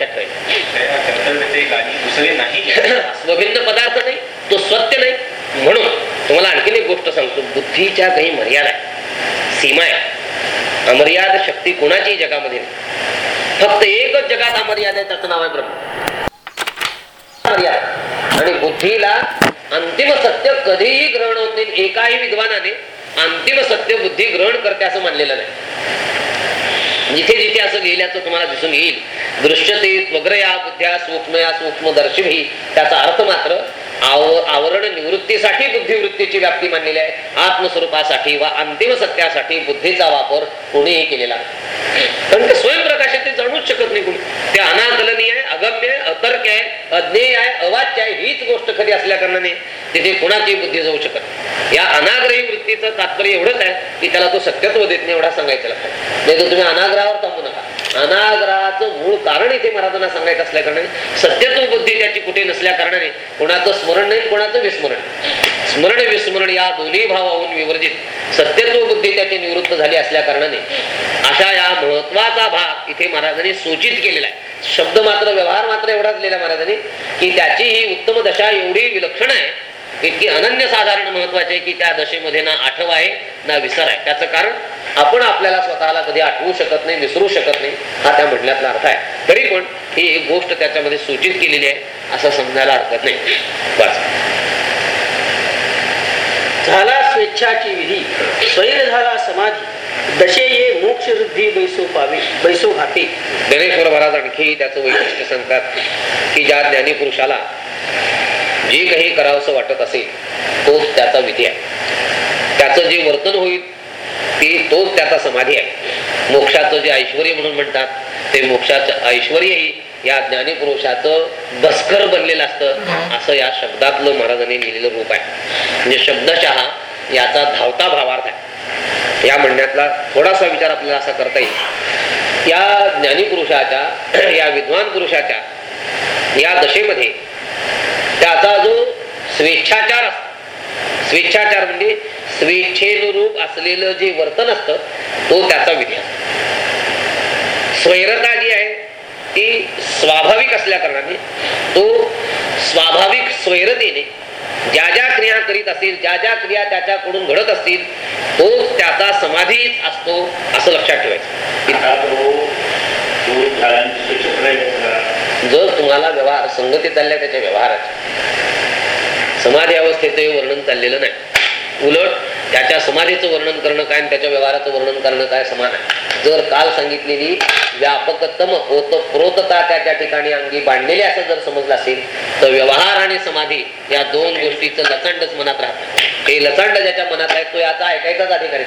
लक्षात ठेवायचं स्वभिन्न पदार्थ नाही तो सत्य नाही. म्हणून तुम्हाला आणखीन एक गोष्ट सांगतो. बुद्धीच्या काही मर्यादा आहे सीमा आहे. अमर्याद शक्ती कोणाची जगामध्ये नाही. फक्त एकच जगात अमर्याद आहे त्याचं नाव आहे ब्रह्म. मर्यादा. आणि बुद्धीला अंतिम सत्य कधीही ग्रहण होत नाही. एकाही विद्वानाने अंतिम सत्य बुद्धी ग्रहण करते असं मानलेलं नाही. जिथे जिथे असं गेल्याचं तुम्हाला दिसून येईल दृश्यते वग्रया बुद्ध्या सूक्ष्मया सूक्ष्म दर्शिभी त्याचा अर्थ मात्र आव आवरण निवृत्तीसाठी बुद्धिवृत्तीची व्याप्ती मानलेली आहे. आत्मस्वरूपासाठी वा अंतिम सत्यासाठी बुद्धीचा वापर कोणीही केलेला कारण ते स्वयंप्रकाशात ते जाणूच शकत नाही कोणी. ते अनाकलनीय आहे अगम्य आहे अतर्क आहे अज्ञेय आहे अवाच्य आहे हीच गोष्ट खरी असल्या कारणाने तिथे कोणाची बुद्धी जाऊ शकत या अनाग्रही वृत्तीचं तात्पर्य एवढंच आहे की त्याला तो सत्यत्व देत नाही एवढा सांगायचं लागतो नाही तर तुम्ही अनाग्रहावर थांबू नका. अनाग्रहाचं मूळ कारण इथे महाराजांना सांगायचं असल्या कारणाने सत्यत्व बुद्धी त्याची कुठे नसल्या कारणाने कोणाचं स्मरण नाही कोणाचं विस्मरण. स्मरण विस्मरण या दोन्ही भावाहून विवर्जित. सत्यत्व बुद्धी त्याची निवृत्त झाली असल्या कारणाने. अशा या महत्त्वाचा भाग इथे महाराजांनी सूचित केलेला आहे. शब्द मात्र व्यवहार मात्र एवढाच लिहिला महाराजांनी की त्याची ही उत्तम दशा एवढी विलक्षण आहे इतकी अनन्य साधारण महत्त्वाचे आहे की त्या दशेमध्ये ना आठव आहे ना विसर आहे. त्याचं कारण आपण आपल्याला स्वतःला कधी आठवू शकत नाही विसरू शकत नाही हा त्या म्हटल्यातला अर्थ आहे. तरी पण ही एक गोष्ट त्याच्यामध्ये सूचित केलेली आहे असं समजायला हरकत नाही. बस. झाला स्वेच्छाची विधी स्वैर झाला समाधी दशे ये मोक्ष वृद्धी बैसो पावे बैसो घाते ज्ञानेश्वर महाराज आणखी त्याचं वैशिष्ट्य सांगतात की ज्या ज्ञानी पुरुषाला जे काही करावंसं वाटत असेल तोच त्याचा विधी आहे. त्याचं जे वर्तन होईल ते तोच त्याचा समाधी आहे. मोक्षाचं जे ऐश्वर म्हणून म्हणतात ते मोक्षाचं ऐश्वर्यही या ज्ञानी पुरुषाचं दस्कर बनलेलं असतं असं या शब्दातलं महाराजांनी लिहिलेलं रूप आहे. म्हणजे शब्दशः याचा धावता भावार्थ आहे. या म्हणण्यातला थोडासा विचार आपल्याला असा करता येईल. या ज्ञानी पुरुषाच्या या विद्वान पुरुषाच्या या दशेमध्ये त्याचा जो स्वेच्छाचार असतो स्वेच्छाचार म्हणजे स्वेच्छेनुरूप असलेलं जे वर्तन असतं तो त्याचा विधी असतो. स्वैरता जी आहे ती स्वाभाविक असल्या कारणाने तो स्वाभाविक स्वैरतेने ज्या ज्या क्रिया करीत असतील ज्या ज्या क्रिया त्याच्याकडून घडत असतील तो त्याचा समाधीच असतो असं लक्षात ठेवायचं. जर तुम्हाला व्यवहार संगती चालल्या त्याच्या व्यवहाराचे समाधी अवस्थेचं वर्णन चाललेलं नाही. उलट त्याच्या समाधीचं वर्णन करणं काय आणि त्याच्या व्यवहाराचं वर्णन करणं काय समान आहे. जर काल सांगितलेली व्यापकतम होत प्रोतता त्याच्या ठिकाणी अंगी बांधलेली असं जर समजलं असेल तर व्यवहार आणि समाधी या दोन गोष्टीचं लचंडच मनात राहत. हे लचंड ज्याच्या मनात आहे तो याचा ऐकायचाच अधिकारी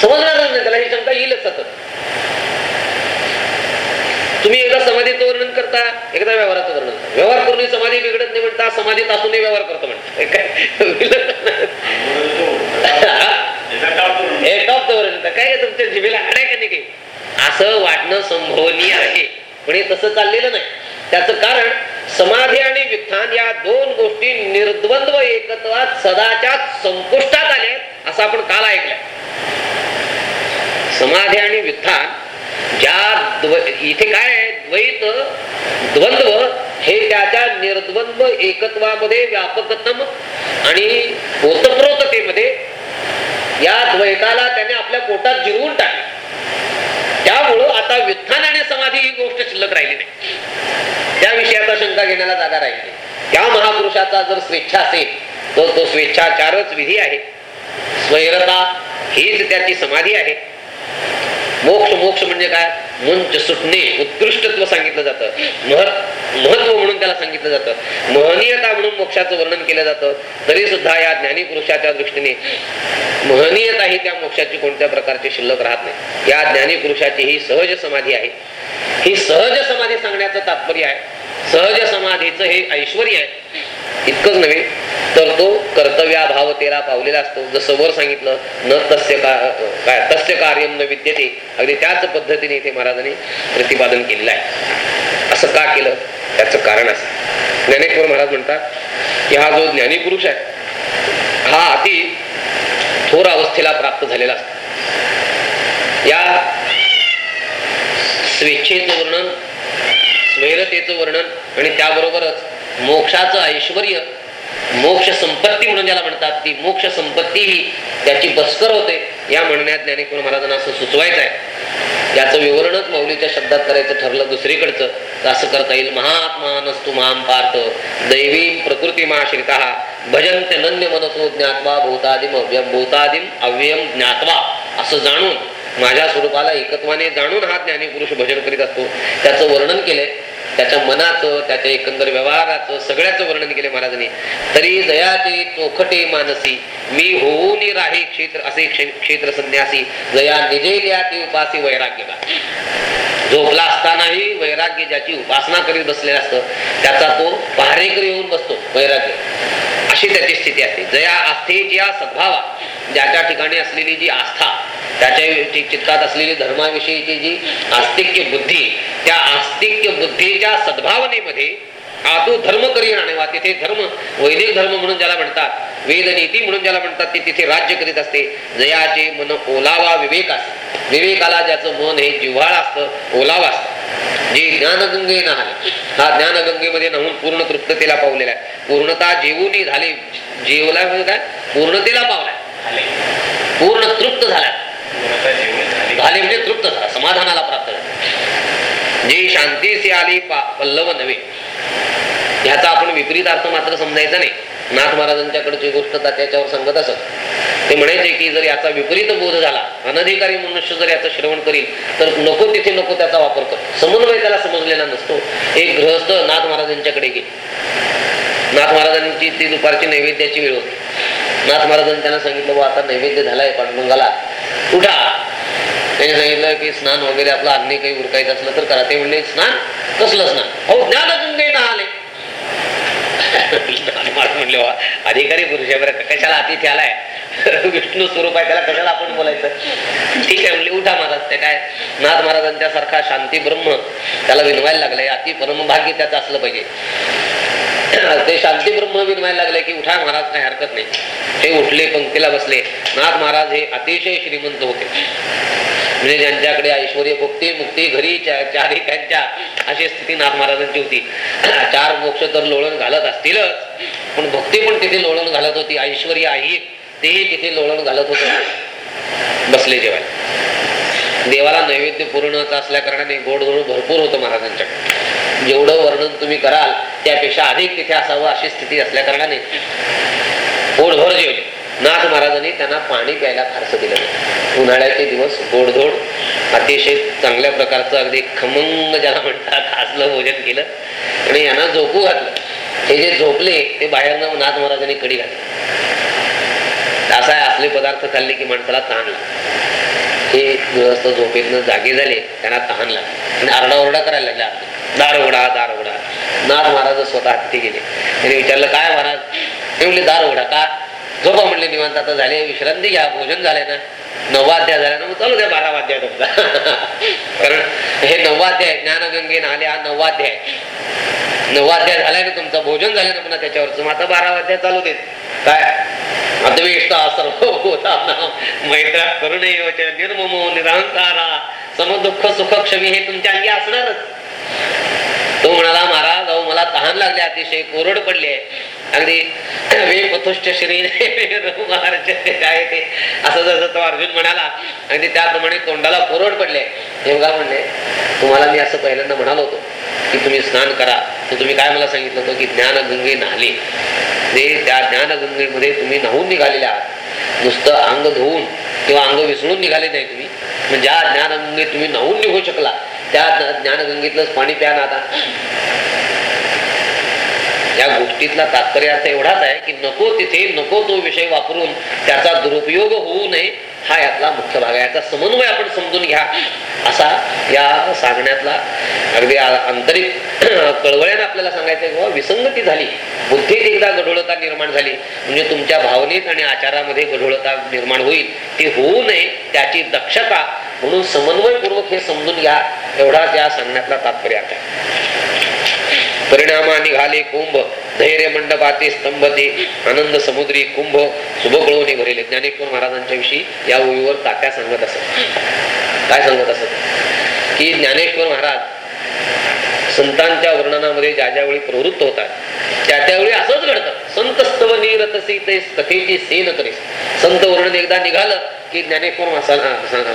समजणारच नाही त्याला ही शंका येईलच सतत. तुम्ही एकदा समाधीचं वर्णन करता एकदा व्यवहाराचं वर्णन करता. व्यवहार करून समाधी बिघडत नाही म्हणता समाधीत असूनही व्यवहार करतो म्हणता. वर्णन काय? तुमच्या जिभेला हाडाय का नाही काही? असं वाटणं संभवनीय आहे. पण हे तसं चाललेलं नाही. त्याचं कारण समाधी आणि विधान या दोन गोष्टी निर्द्वंद्व एकत्वात सदाच्या संपुष्टात आल्या असं आपण काल ऐकलं समाधी आणि विधान ज्या इथे काय आहे? द्वैत द्वंद्व हे त्याच्या निर्द्वंद्व एकत्वामध्ये व्यापकतम आणि ओतप्रोततेमध्ये या द्वैताला त्याने आपल्या पोटात जिरवून टाकले. त्यामुळं आता वित्थान आणि समाधी ही गोष्ट शिल्लक राहिली नाही. त्याविषयी विषयाचा शंका घेण्याला जागा राहिली नाही. त्या महापुरुषाचा जर स्वेच्छा असेल तर तो स्वेच्छाचारच विधी आहे. स्वैरता हीच त्याची समाधी आहे. मोक्ष मोक्ष म्हणजे काय? मुंच सुटणे. उत्कृष्टत्व सांगितलं जातं. महत् महत्त्व म्हणून त्याला सांगितलं जातं. महनीयता म्हणून मोक्षाचं वर्णन केलं जातं. तरी सुद्धा या ज्ञानी पुरुषाच्या दृष्टीने महनीयता ही त्या मोक्षाची कोणत्या प्रकारची शिल्लक राहत नाही. या ज्ञानी पुरुषाची ही सहज समाधी आहे. ही सहज समाधी सांगण्याचं तात्पर्य आहे. सहज समाधीचं हे ऐश्वर आहे. इतकंच नव्हे तर तो कर्तव्या भावतेला पावलेला असतो. जसं वर सांगितलं न तस्य का काय तस्य कार्यम न विद्यते. अगदी त्याच पद्धतीने इथे महाराजांनी प्रतिपादन केलेलं आहे. असं का केलं? त्याचं कारण असं. ज्ञानेश्वर महाराज म्हणतात की हा जो ज्ञानीपुरुष आहे हा अति थोर अवस्थेला प्राप्त झालेला असतो. या स्वेच्छेचं वर्णन स्वैरतेचं वर्णन आणि त्याबरोबरच मोक्षाचं ऐश्वर मोक्ष संपत्ती म्हणून ज्याला म्हणतात ती मोक्ष संपत्ती ही त्याची बस्कर होते. या म्हणण्यात ज्ञानेश्वर महाराजांना असं सुचवायचं आहे याचं विवरणच मौलीच्या शब्दात करायचं ठरलं दुसरीकडचं. तर असं करता येईल. महात्मा नसतो महाम पार्थ दैवी भजन भजन्ते नन्य मनसो ज्ञात्वा भूतादिम अव्यम भूतादिम अव्ययम ज्ञात्वा. असं जाणून माझ्या स्वरूपाला एकत्वाने जाणून हा ज्ञानी पुरुष भजन करीत असतो. त्याचं वर्णन केलंय. त्याच्या मनाचं त्याच्या एकंदर व्यवहाराचं सगळ्याचं वर्णन केले महाराजांनी. तरी जयाचे चोखटे मानसी मी होऊन राही क्षेत्र असे क्षेत्र संन्यासी. जया निजेल्या ते उपासी वैराग्यला झोपला असतानाही वैराग्य ज्याची उपासना करीत बसलेला असतं त्याचा तो पहारेकरी येऊन बसतो वैराग्य. अशी त्याची स्थिती असते. जया आस्थेची ज्या सद्भावा ज्याच्या ठिकाणी असलेली जी आस्था त्याच्या चित्तात असलेली धर्माविषयीची जी आस्तिक्य बुद्धी त्या आस्तिक्य बुद्धीच्या सद्भावनेमध्ये आदू धर्म करी आणेवा. तिथे धर्म वैदिक धर्म म्हणून ज्याला म्हणतात वेद नीती म्हणून ज्याला म्हणतात ते तिथे राज्य करीत असते. जयाचे मन ओलावा विवेक असते विवेकाला ज्याचं मन हे जिव्हाळ असतं ओलावा असतं. जे ज्ञानगंगे नाहले हा ज्ञानगंगेमध्ये नहून पूर्ण तृप्ततेला पावलेला आहे. पूर्णता जेवून झाले जेवला म्हणजे काय? पूर्णतेला पावलाय पूर्ण तृप्त झाला झाले म्हणजे तृप्त झाला समाधानाला प्राप्त झाला. शांती सी आली पा- पल्लव नव्हे ह्याचा आपण विपरीत अर्थ मात्र समजायचा नाही. नाथ महाराजांच्याकडची गोष्ट त्याच्यावर सांगत असत. ते म्हणायचे की जर याचा विपरीत बोध झाला अनधिकारी मनुष्य जर याचं श्रवण करील तर नको तिथे नको त्याचा वापर कर. समन्वय त्याला समजलेला नसतो. एक गृहस्थ नाथ महाराजांच्याकडे गेले. नाथ महाराजांची ती दुपारची नैवेद्याची वेळ होती. नाथ महाराजांनी त्यांना सांगितलं बा आता नैवेद्य झालाय पांडुरंगाला उठा त्याने सांगितलं की स्नान वगैरे आपलं अन्य काही उरकायचं असलं तर करा. ते म्हणले स्नान? कसलं स्नान? हो ज्ञानगंगे आले. म्हणले वा अधिकारी पुरुष बरं कशाला अतिथी आलाय? विष्णू स्वरूप आहे त्याला कशाला आपण बोलायचं? ठीक आहे म्हणले उठा महाराज. ते काय? नाथ महाराजांच्या सारखा शांती ब्रह्म त्याला विनवायला लागलाय. अति परमभाग्य त्याचं असलं पाहिजे. ते शांती ब्रह्म विनवायला लागले की उठा महाराज काही हरकत नाही. ते उठले पंक्तीला बसले. नाथ महाराज हे अतिशय श्रीमंत होते. म्हणजे ज्यांच्याकडे ऐश्वर्य भक्ती मुक्ती घरी चारी त्यांच्या अशी स्थिती नाथ महाराजांची होती. चार मोक्ष तर लोळण घालत असतीलच पण भक्ती पण तिथे लोळण घालत होती. ऐश्वर्य आहे तेही तिथे लोळण घालत होते. बसले जेवाय देवाला नैवेद्य पूर्णच असल्या कारणाने गोडधोड भरपूर होतं महाराजांच्याकडे जेवढं वर्णन तुम्ही कराल त्यापेक्षा अधिक तिथे असावं अशी स्थिती असल्या कारणाने पोटभर जेवले. नाथ महाराजांनी त्यांना पाणी प्यायला फारसं दिलं नाही. उन्हाळ्याचे दिवस गोडधोड अतिशय चांगल्या प्रकारचं अगदी खमंग ज्याला म्हणतात असलं भोजन केलं आणि यांना झोपू घातलं. हे जे झोपले ते बाहेरनं नाथ महाराजांनी कडी घातली. असा आहे असले पदार्थ खाल्ले की माणसाला ताण लागला हे गृहस्थ झोपेतनं जागे झाले त्यांना तहान लागला आणि आरडाओरडा करायला लागला. दार उघडा दार उघडा. नाथ महाराज स्वतः हत्ती गेले. त्यांनी विचारलं काय महाराज? ते म्हणले दार उघडा. का? झोपा म्हणले निवांत आता झाले विश्रांती घ्या भोजन झाले ना. नववाध्याय झाला ना मग चालू द्या बारावाध्याय तुमचा कारण हे नववाध्याय ज्ञानगंगे नाले हा नववाध्याय नववाध्याय झालाय ना तुमचं भोजन झालं ना पुन्हा त्याच्यावरच मग आता बारावाध्याय चालू देत. काय? अद्वेष्टा सर्वभूता मैत्रा करुणेवच निर्ममो निरहंकारा समदुःख सुख क्षमी हे तुमच्या अंगी असणारच. तो म्हणाला महाराज अहो मला तहान लागले अतिशय कोरड पडले अगदी श्री पथुष्ट काय ते असं जसं तो अर्जुन म्हणाला अगदी त्याप्रमाणे तोंडाला कोरड पडले. देवगा म्हणले तुम्हाला मी असं पहिल्यांदा म्हणालो होतो की तुम्ही स्नान करा तर तुम्ही काय मला सांगितलं होतं की ज्ञानगंगे नाले ते त्या ज्ञानगंगेमध्ये तुम्ही न्हावून निघालेले आहात नुसतं अंग धुवून किंवा अंग विसळून निघाले नाही तुम्ही मग ज्या ज्ञानगंगेत तुम्ही न्हावून निघू शकला त्या ज्ञानगंगेतलंच पाणी प्या ना आता. या गोष्टीतला तात्पर्य एवढाच आहे की नको तिथे नको तो विषय वापरून त्याचा दुरुपयोग होऊ नये. हा यातला मुख्य भाग आहे. याचा समन्वय आपण समजून घ्या. असा या सांगण्यातला अगदी आंतरिक कळवळ्याने आपल्याला सांगायचं किंवा विसंगती झाली. बुद्धीत एकदा गढोळता निर्माण झाली. म्हणजे तुमच्या भावनेत आणि आचारामध्ये गढोळता निर्माण होईल. ती होऊ नये त्याची दक्षता म्हणून समन्वयपूर्वक हे समजून घ्या. एवढाच या सांगण्यातला तात्पर्य आहे. परिणामा निघाले कुंभ धैर्य मंडपाते स्तंभते आनंद समुद्री कुंभ शुभकळवणी भरेले. ज्ञानेश्वर महाराजांच्या विषयी या ओळीवर तात्या सांगत असत. काय सांगत असत? की ज्ञानेश्वर महाराज संतांच्या वर्णनामध्ये ज्या ज्यावेळी प्रवृत्त होतात त्या त्यावेळी असंच घडतं. संत स्तव निरतसी ते कथेची सेन करे संत वर्णन एकदा निघालं की ज्ञानेश्वर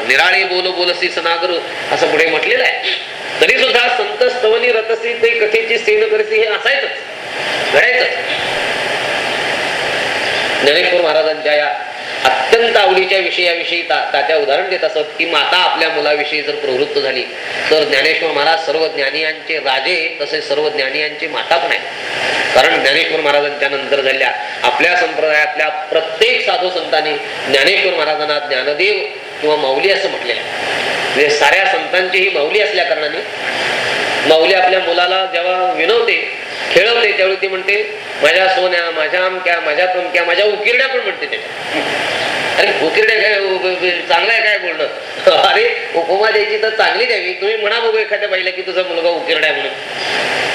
निराळे बोल बोलसी सनागर असं पुढे म्हटलेलं आहे. तरी सुद्धा संत स्तवनी रतसी ते कथेची सेन करीसी हे असायचंच घडायचंच ज्ञानेश्वर महाराजांच्या या अत्यंत आवडीच्या विषयाविषयी ता- तात्या उदाहरण देत असत की माता आपल्या मुलाविषयी जर प्रवृत्त झाली तर ज्ञानेश्वर महाराज सर्व ज्ञानियांचे राजे तसे सर्व ज्ञानियांचे माता पण आहे कारण ज्ञानेश्वर महाराजांच्या नंतर झाल्या आपल्या संप्रदायातल्या प्रत्येक साधू संतांनी ज्ञानेश्वर महाराजांना ज्ञानदेव किंवा माऊली असं म्हटलेलं आहे. म्हणजे साऱ्या संतांची ही माऊली असल्या कारणाने माऊली आपल्या मुलाला जेव्हा विनवते खेळवते त्यावेळी ती म्हणते माझ्या सोन्या माझ्या अमक्या माझ्या तमक्या माझ्या उकिरड्या पण म्हणते त्याच्या अरे उकिरड्या काय चांगलं आहे काय बोलणं? अरे उपमा द्यायची तर चांगली द्यावी. तुम्ही म्हणा बघू एखाद्या बाईला की तुझा मुलगा उकिरडा आहे म्हणून.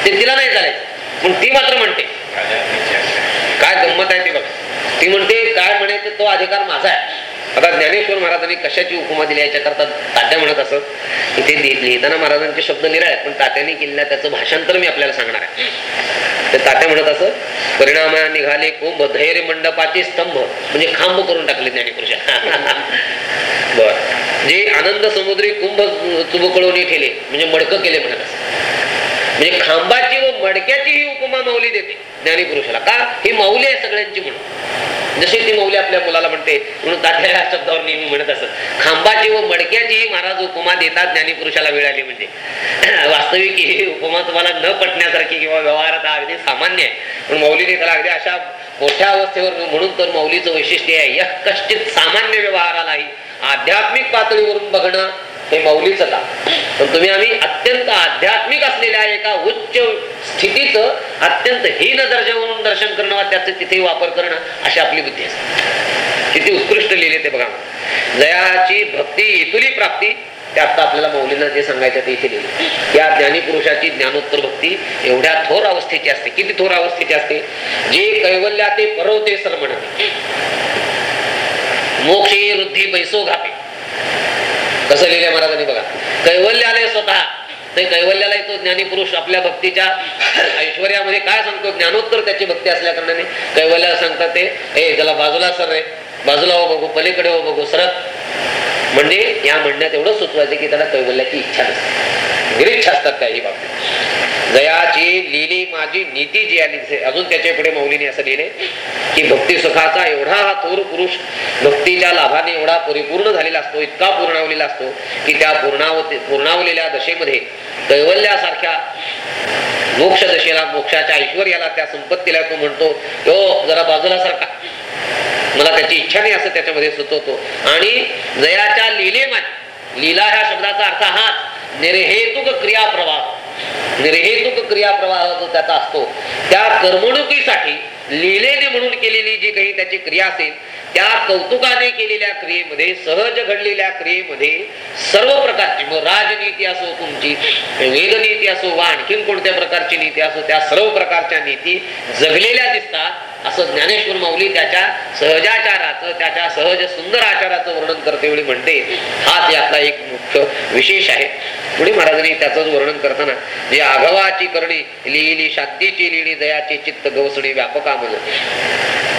ते तिला नाही चालायचं. पण ती मात्र म्हणते. काय गंमत आहे ती बघ. ती म्हणते काय म्हणायचं तो अधिकार माझा आहे. आता ज्ञानेश्वर महाराजांनी कशाची उपमा दिली याच्याकरता तात्या म्हणत असत इथे लि- लिहिताना महाराजांचे शब्द निराळे पण तात्याने केलेल्या त्याचं भाषांतर मी आपल्याला सांगणार आहे. तर तात्या म्हणत असत परिणामा निघाले कुंभ धैर्य मंडपाचे स्तंभ. म्हणजे खांब करून टाकले ज्ञानेपुरुषा बर. जे आनंद समुद्री कुंभ चुबकळवणी ठेले म्हणजे मडकं केले म्हणत असत म्हणजे खांबाची व मडक्याची ही उपमा किंवा माऊली देते ज्ञानीपुरुषाला का? ही माऊली आहे सगळ्यांची म्हणून. जशी ती माऊली आपल्या मुलाला म्हणते म्हणून तात्या या शब्दावर नेहमी म्हणत असत. खांबाची व मडक्याचीही महाराज उपमा देतात ज्ञानीपुरुषाला वेळ आली म्हणजे. वास्तविक ही उपमा तुम्हाला न पटण्यासारखी किंवा व्यवहारात अगदी सामान्य आहे. पण माऊलीने त्याला अगदी अशा मोठ्या अवस्थेवर म्हणून तर माऊलीचं वैशिष्ट्य आहे. या कष्टित सामान्य व्यवहारालाही आध्यात्मिक पातळीवरून बघणं हे माऊलीच का पण तुम्ही आम्ही अत्यंत आध्यात्मिक असलेल्या एका उच्च स्थितीचं अत्यंत हीन दर्जावरून दर्शन करणं त्याचं तिथे वापर करणं अशी आपली बुद्धी असते. किती उत्कृष्ट लिहिले ते बघा. जयाची भक्ती इतुली प्राप्ती ते आता आपल्याला मौलींना जे सांगायचं ते इथे लिहिले. या ज्ञानीपुरुषाची ज्ञानोत्तर भक्ती एवढ्या थोर अवस्थेची असते. किती थोर अवस्थेची असते? जे कैवल्या ते परवते सर म्हणते मोक्ष वृद्धी पैसो घापे. कसं लिहिलंय महाराजांनी बघा. कैवल्य आले स्वतः. ते कैवल्याला तो ज्ञानी पुरुष आपल्या भक्तीच्या ऐश्वर्यामध्ये काय सांगतो? ज्ञानोत्तर त्याची भक्ती असल्या कारणाने कैवल्याला सांगतात ते ए त्याला बाजूला सर रे. बाजूला हो बघू पलीकडे हो बघू सरत म्हणजे या म्हणण्यात एवढं सुचवायचं की त्याला कैवल्याची इच्छा नसते. निरीच्छा असतात काही बाबतीत. जयाची लिहिली माझी नीती जी आली अजून त्याच्या पुढे मौलीने असं लिहिले की भक्ती सुखाचा एवढा हा थोर पुरुष भक्तीच्या लाभाने एवढा परिपूर्ण झालेला असतो इतका पूर्णावलेला असतो की त्या पूर्णाव पूर्णावलेल्या दशेमध्ये कैवल्यासारख्या मोक्ष दशेला मोक्षाच्या ऐश्वर्याला त्या संपत्तीला तो म्हणतो तो जरा बाजूला सारखा मला त्याची इच्छा नाही असं त्याच्यामध्ये सुचवतो. आणि जयाच्या लिलेमाने लीला ह्या शब्दाचा अर्थ हाच निर्हेतुक क्रियाप्रवाह. निर्हेतुक क्रियाप्रवाह जो त्याचा असतो त्या करमणुकीसाठी लिहिलेले म्हणून केलेली जी काही त्याची क्रिया असेल त्या कौतुकाने केलेल्या क्रियेमध्ये सहज घडलेल्या क्रियेमध्ये सर्व प्रकारची मग राजनीती असो तुमची वेदनीती असो वा आणखीन कोणत्या प्रकारची नीती असो त्या सर्व प्रकारच्या नीती जगलेल्या दिसतात. असं ज्ञानेश्वर माऊली त्याच्या सहजाचाराचं त्याच्या सहज सुंदर आचाराचं वर्णन करते वेळी म्हणते. हाच यातला एक मुख्य विशेष आहे. पुढे महाराजांनी त्याच वर्णन करताना जे आघवाची करणी लिहिली शांतीची लिहिणी दयाची चित्त गवसणी व्यापका म्हण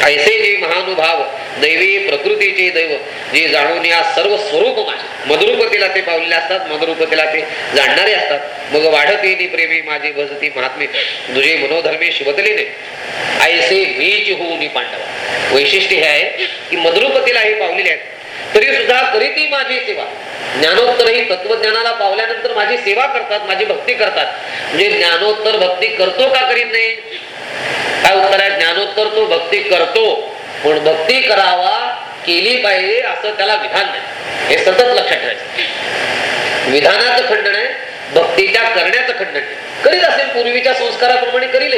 ऐसे जे महानुभाव दैवी प्रकृतीचे दैव जे जाणून या सर्व स्वरूप माझे मधुरूपतेला ते पावलेले असतात मधुरूपतीला ते जाणणारे असतात. मग वाढते प्रेमी माझी भजती महात्मे तुझे मनोधर्मे शिवतलेने. ऐसे मी मीच होऊन पांडव. वैशिष्ट्य हे आहे की मधुरपतीला हे पावलेले आहेत. तरी सुद्धा करीती माझी सेवा. ज्ञानोत्तर ही तत्वज्ञानाला पावल्यानंतर माझी सेवा करतात माझी भक्ती करतात. म्हणजे ज्ञानोत्तर भक्ती करतो का करीत नाही? काय उत्तर आहे? ज्ञानोत्तर तो भक्ती करतो. पण भक्ती करावा केली पाहिजे असं त्याला विधान नाही. हे सतत लक्षात ठेवायचं. विधानाचं खंडन आहे भक्तीच्या करण्याचं खंडन आहे. करीत असेल पूर्वीच्या संस्काराप्रमाणे करील.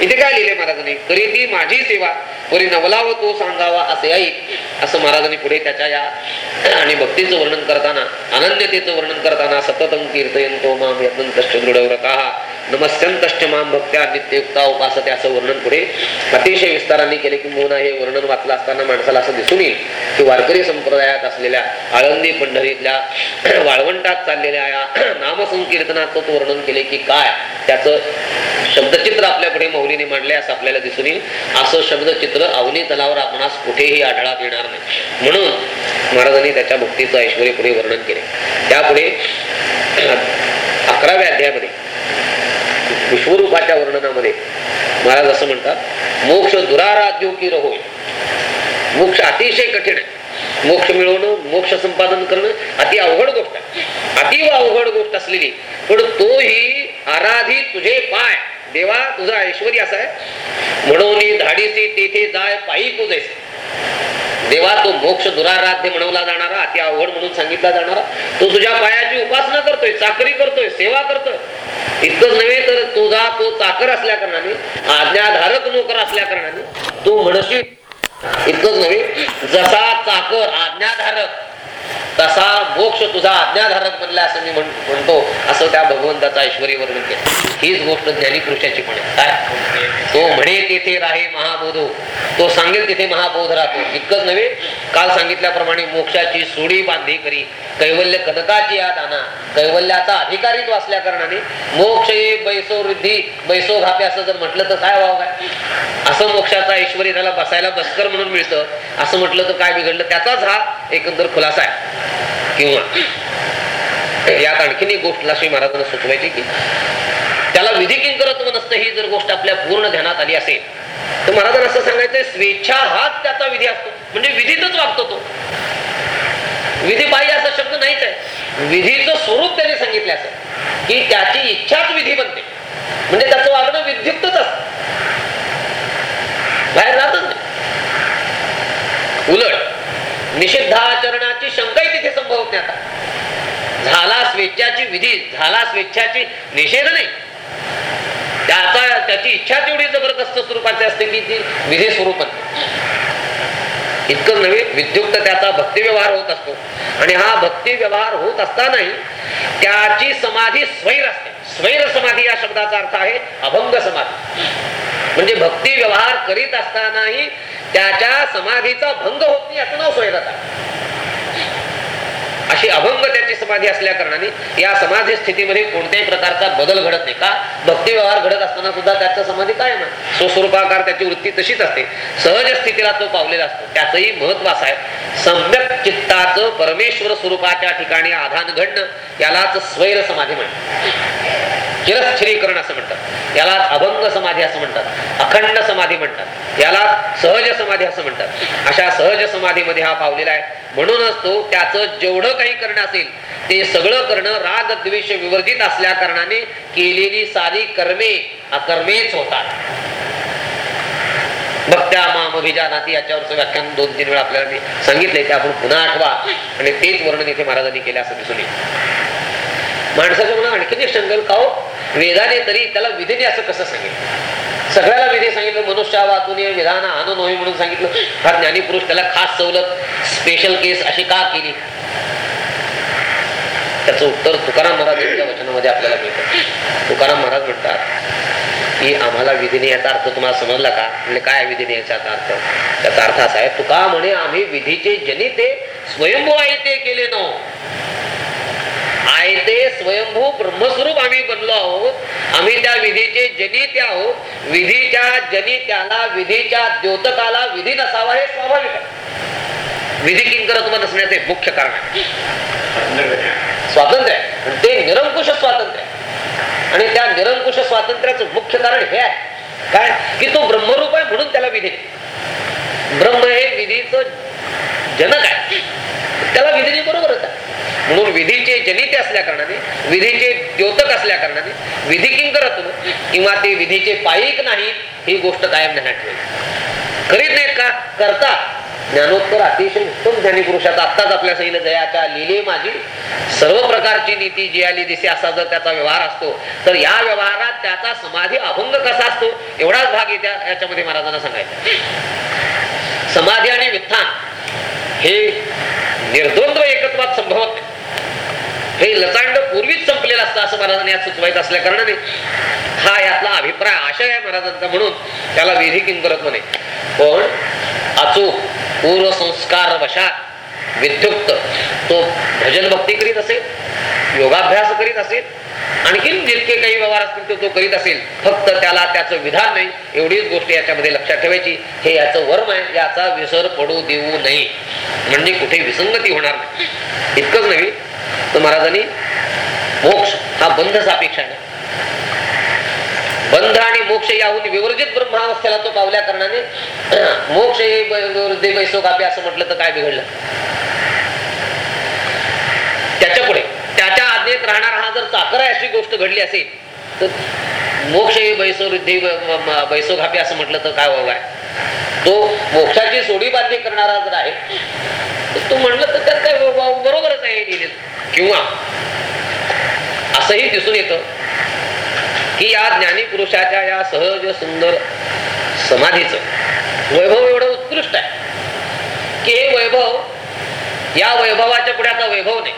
इथे काय लिहिले महाराजांनी? करी ती माझी सेवा परी नवलाव तो सांगावा असे आई असं महाराजांनी पुढे त्याच्या या आणि भक्तीचं वर्णन करताना अनन्यतेचं वर्णन करताना सततम कीर्तयंतो माम यत्नंतश्च दृढव्रता नमस्यंतश्च भक्त्या नित्ययुक्ता उपासते असं वर्णन पुढे अतिशय विस्ताराने केले की किंबहुना हे वर्णन वाचलं असताना माणसाला असं दिसून येईल की वारकरी संप्रदायात असलेल्या आळंदी पंढरीतल्या वाळवंटात चाललेल्या या नामसंकीर्तनाचं वर्णन केले की काय? त्याचं शब्दचित्र आपल्या पुढे मौलीने मांडले असं आपल्याला दिसून येईल. असं शब्दचित्र अवनी तलावर आपणास कुठेही आढळात येणार नाही. म्हणून महाराजांनी त्याच्या भक्तीचं ऐश्वर्य पुढे वर्णन केले. त्यापुढे अकराव्या अध्यायामध्ये विश्वरूपाच्या वर्णनामध्ये. महाराज असं म्हणतात मोक्ष दुराराध्यो की रहोय. मोक्ष अतिशय कठीण आहे. मोक्ष मिळवणं मोक्ष संपादन करणं अति अवघड गोष्ट आहे. अतिव अवघड गोष्ट असलेली. पण तोही आराधी तुझे पाय. देवा तुझा ऐश्वर असा आहे. म्हणून धाडीसी तेथे जाय पायी पूजायचे देवा तो मोक्ष दुराराध्य म्हणवला जाणारा अति अवघड म्हणून सांगितला जाणारा तो तुझ्या पायाची उपासना करतोय चाकरी करतोय सेवा करतोय. इतकंच नव्हे तर तुझा तो चाकर असल्या कारणाने आज्ञाधारक नोकर असल्या कारणाने तू म्हणशील. इतकंच नव्हे जसा चाकर आज्ञाधारक तसा मोक्ष तुझा आज्ञाधारक बनला असं मी म्हणतो. असं त्या भगवंताचा ऐश्वरी वर्णन केलं. हीच गोष्ट ज्ञानीपुरुषाची म्हणे. काय? तो म्हणे तेथे राहे महाबोधो. तो सांगेल तिथे महाबोध राहतो. इतकंच नव्हे काल सांगितल्याप्रमाणे मोक्षाची सोडी बांधी करी. कैवल्य कनकाची या दाना. कैवल्याचा अधिकारीत्व असल्या कारणाने मोक्ष ये बैसो वृद्धी बैसो घापे असं जर म्हटलं तर काय व्हावं काय? असं मोक्षाचा ऐश्वरी त्याला बसायला बसकर म्हणून मिळतं. असं म्हटलं तर काय बिघडलं? त्याचाच हा एकंदर खुलासा आहे. किंवा यात आणखीन एक गोष्ट श्री महाराजांना सुचवायची की त्याला विधी किंकरत्व नसतं ही जर गोष्ट आपल्या पूर्ण ध्यानात आली असेल तर महाराजांना असं सांगायचंय स्वेच्छा हाच त्याचा विधी असतो. म्हणजे विधीतच वागतो तो. विधी पाहिजे असा शब्द नाहीच आहे. विधीचं स्वरूप त्याने सांगितलं असं की त्याची इच्छाच विधी बनते. म्हणजे त्याचं वागणं विद्युक्तच असत. बाहेर राहतच नाही. उलट निषिद्धाचरणाची शंकाही तिथे संभवत नाही आता झाला स्वेच्छाची विधी झाला स्वेच्छाची निषेध नाही त्याचा त्याची इच्छा तेवढी जबरदस्त स्वरूपाची असते की ती विधी स्वरूपात इतकं नव्हे विद्युक्त त्याचा भक्ती व्यवहार होत असतो. आणि हा भक्ती व्यवहार होत असतानाही त्याची समाधी स्वैर असते. स्वैर समाधी या शब्दाचा अर्थ आहे अभंग समाधी. म्हणजे भक्ती व्यवहार करीत असतानाही त्याच्या समाधीचा भंग होत नाही याचं नाव स्वैरता अशी अभंग त्याची समाधी असल्या कारणाने या समाधी स्थितीमध्ये कोणत्याही प्रकारचा बदल घडत नाही. का? भक्ती व्यवहार घडत असताना सुद्धा त्याचा समाधी कायम आहे. स्वस्वरूपाकार त्याची वृत्ती तशीच असते. सहज स्थितीला तो पावलेला असतो. त्याचंही महत्त्व असं आहे. सम्यक चित्ताचं परमेश्वर स्वरूपाच्या ठिकाणी आधान घडणं यालाच स्वैर समाधी म्हणतात. चिरस्थिरीकरण असं म्हणतात. याला अभंग समाधी असं म्हणतात. अखंड समाधी म्हणतात. याला सहज समाधी असं म्हणतात. अशा सहज समाधीमध्ये हा पावलेला आहे. म्हणूनच तो त्याचं जेवढं काही करणं असेल ते सगळं करणं राग द्वेष विवर्जित असल्या कारणाने केलेली सारी कर्मे अकर्मेच होतात. भक्त्या माम अभिजानाती याच्यावरचं व्याख्यान दोन तीन वेळा आपल्याला मी सांगितले ते आपण पुन्हा आठवा. आणि तेच वर्णन इथे महाराजांनी केलं असं दिसून येईल. माणसाच्या मनात आणखीन एक शंकल खाओ हो? वेदाने तरी त्याला विधीने असं कसं सांगितलं? सगळ्याला विधी सांगितलं मनुष्या वाचून विधान आनंद होई म्हणून सांगितलं. ज्ञानी ज्ञानीपुरुष त्याला खास सवलत स्पेशल केस अशी का केली? त्याचं उत्तर तुकाराम महाराज यांच्या वचनामध्ये आपल्याला मिळतं. तुकाराम महाराज म्हणतात की आम्हाला विधीने याचा अर्थ तुम्हाला समजला का? म्हणजे काय विधीने याचा अर्थ? त्याचा अर्थ असा आहे तुका म्हणे आम्ही विधीचे जनिते स्वयंभू आहे ते केले आहे आयते स्वयंभू ब्रह्मस्वरूप आम्ही बनलो आहोत. आम्ही त्या विधीचे जनिते आहोत. विधीच्या जनित्याला विधीच्या द्योतकाला विधी नसावा हे स्वाभाविक आहे. विधी किंकरत्व नसण्याचे मुख्य कारण आहे. स्वातंत्र्य आहे. ते निरंकुश स्वातंत्र्य आहे. आणि त्या निरंकुश स्वातंत्र्याचं मुख्य कारण हे आहे. काय? की तो ब्रह्मरूप आहे म्हणून त्याला विधी ब्रह्म हे विधीचं जनक आहे. त्याला विधीने बरोबरच आहे. म्हणून विधीचे जनिते असल्या कारणाने विधीचे द्योतक असल्या कारणाने विधी किंकरत्व किंवा ते विधीचे पायिक नाही ही गोष्ट कायम ध्यानात ठेवली करीत नाहीत का? करतात ज्ञानोत्तर अतिशय उत्तम ज्ञानी पुरुषाचा आत्ताच आपल्या सैन्य जयाच्या लिले माझी सर्व प्रकारची नीती जी आली दिसे असा जर त्याचा व्यवहार असतो तर या व्यवहारात त्याचा समाधी अभंग कसा असतो? एवढाच भाग येत्या याच्यामध्ये महाराजांना सांगायचा समाधी आणि वित्थान हे निर्द्वंद्व एकत्वात संभवत नाही हे लचांड पूर्वीच संपलेलं असतं असं महाराजांनी यात सुचवायचं असल्या कारणाने. हा यातला अभिप्राय आशय आहे महाराजांचा म्हणून. त्याला विधी किंकरत म्हणे. पण अचूक पूर्वसंस्कार वशात विद्युक्त तो भजन भक्ती करीत असेल योगाभ्यास करीत असेल आणखीन जितके काही व्यवहार असतील ते तो करीत असेल फक्त त्याला त्याचं विधान नाही एवढीच गोष्ट याच्यामध्ये लक्षात ठेवायची. हे याचं वर्म आहे याचा विसर पडू देऊ नये. म्हणजे कुठे विसंगती होणार नाही. इतकंच नव्हे तर महाराजांनी मोक्ष हा बंध सापेक्ष आहे बंध आणि मोक्ष याहून विवर्जित ब्रह्मावस्थेला तो पावल्या कारणाने मोक्ष हे वृद्धी बैसो कापे असं म्हटलं तर काय बिघडलं? त्याच्या पुढे त्याच्या आज्ञेत राहणारा हा जर चाकर अशी गोष्ट घडली असेल तर मोक्ष हे बैसो वृद्धी बैसो घापी असं म्हटलं तर काय वाव आहे? तो मोक्षाची सोडी बाध्य करणारा जर आहे तर तो म्हणलं तर त्यात काय बरोबरच आहे लिहिलेलं. किंवा असंही दिसून येतं की या ज्ञानी पुरुषाच्या या सहज सुंदर समाधीचं वैभव एवढं उत्कृष्ट आहे की हे वैभव या वैभवाच्या पुढे आता वैभव नाही.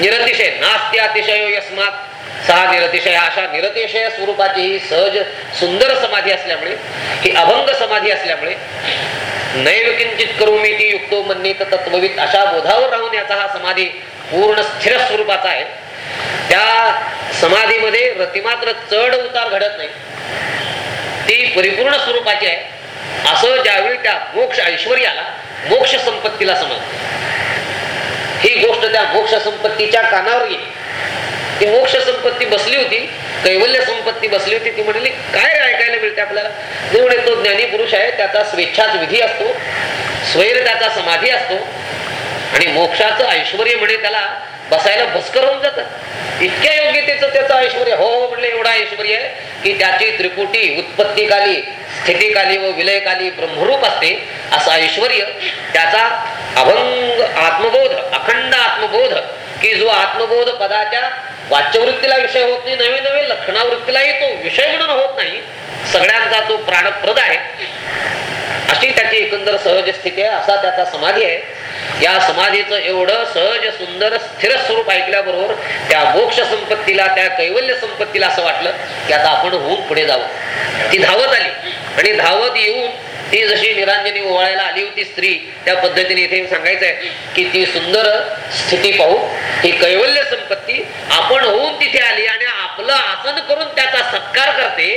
निरतिशय नास्ती अतिशय यस्मात सहा निरतिशय अशा निरतिशय स्वरूपाची ही सहज सुंदर समाधी असल्यामुळे ही अभंग समाधी असल्यामुळे नैव किंचित करू मी ती युक्तो मन्येत तत्ववित अशा बोधावर राहून याचा हा समाधी पूर्ण स्थिर स्वरूपाचा आहे. त्या समाधीमध्ये रतिमात्र चढ उतार घडत नाही. ती परिपूर्ण स्वरूपाची आहे. असं ज्यावेळी त्या मोक्ष ऐश्वर्याला मोक्ष संपत्तीला समजते. ही गोष्ट त्या मोक्ष संपत्तीच्या कानावर येईल. ती मोक्ष संपत्ती बसली होती कैवल्य संपत्ती बसली होती ती म्हणली काय ऐकायला मिळते आपल्याला? जेवढे तो ज्ञानी पुरुष आहे त्याचा स्वेच्छाच विधी असतो स्वैर त्याचा समाधी असतो आणि मोक्षाचं ऐश्वर म्हणे त्याला बसायला भस्कर होऊन जातात इतक्या योग्यतेचं त्याचं ऐश्वर हो, हो म्हणलं एवढा ऐश्वर आहे की त्याची त्रिपुटी उत्पत्तीकाली स्थितीकाली व विलयकाली ब्रह्मरूप असते. असं ऐश्वर त्याचा अभंग आत्मबोध अखंड आत्मबोध की जो आत्मबोध पदाच्या वाच्यवृत्तीला विषय होत नाही नवे नवे लक्षणावृत्तीलाही तो विषय म्हणून होत नाही. सगळ्यांचा तो प्राणप्रद आहे. अशी त्याची एकंदर सहज स्थिती आहे असा त्याचा समाधी आहे. या समाधीचं एवढं सहज सुंदर स्थिर स्वरूप ऐकल्याबरोबर त्या मोक्ष संपत्तीला त्या कैवल्य संपत्तीला असं वाटलं की आता आपण होऊन पुढे जावं. ती धावत आली. आणि धावत येऊन ती जशी निरांजनी ओवाळायला आली होती स्त्री त्या पद्धतीने इथे सांगायचं आहे की ती सुंदर स्थिती पाहू ही कैवल्य संपत्ती आपण होऊन तिथे आली आणि आपलं आसन करून त्याचा सत्कार करते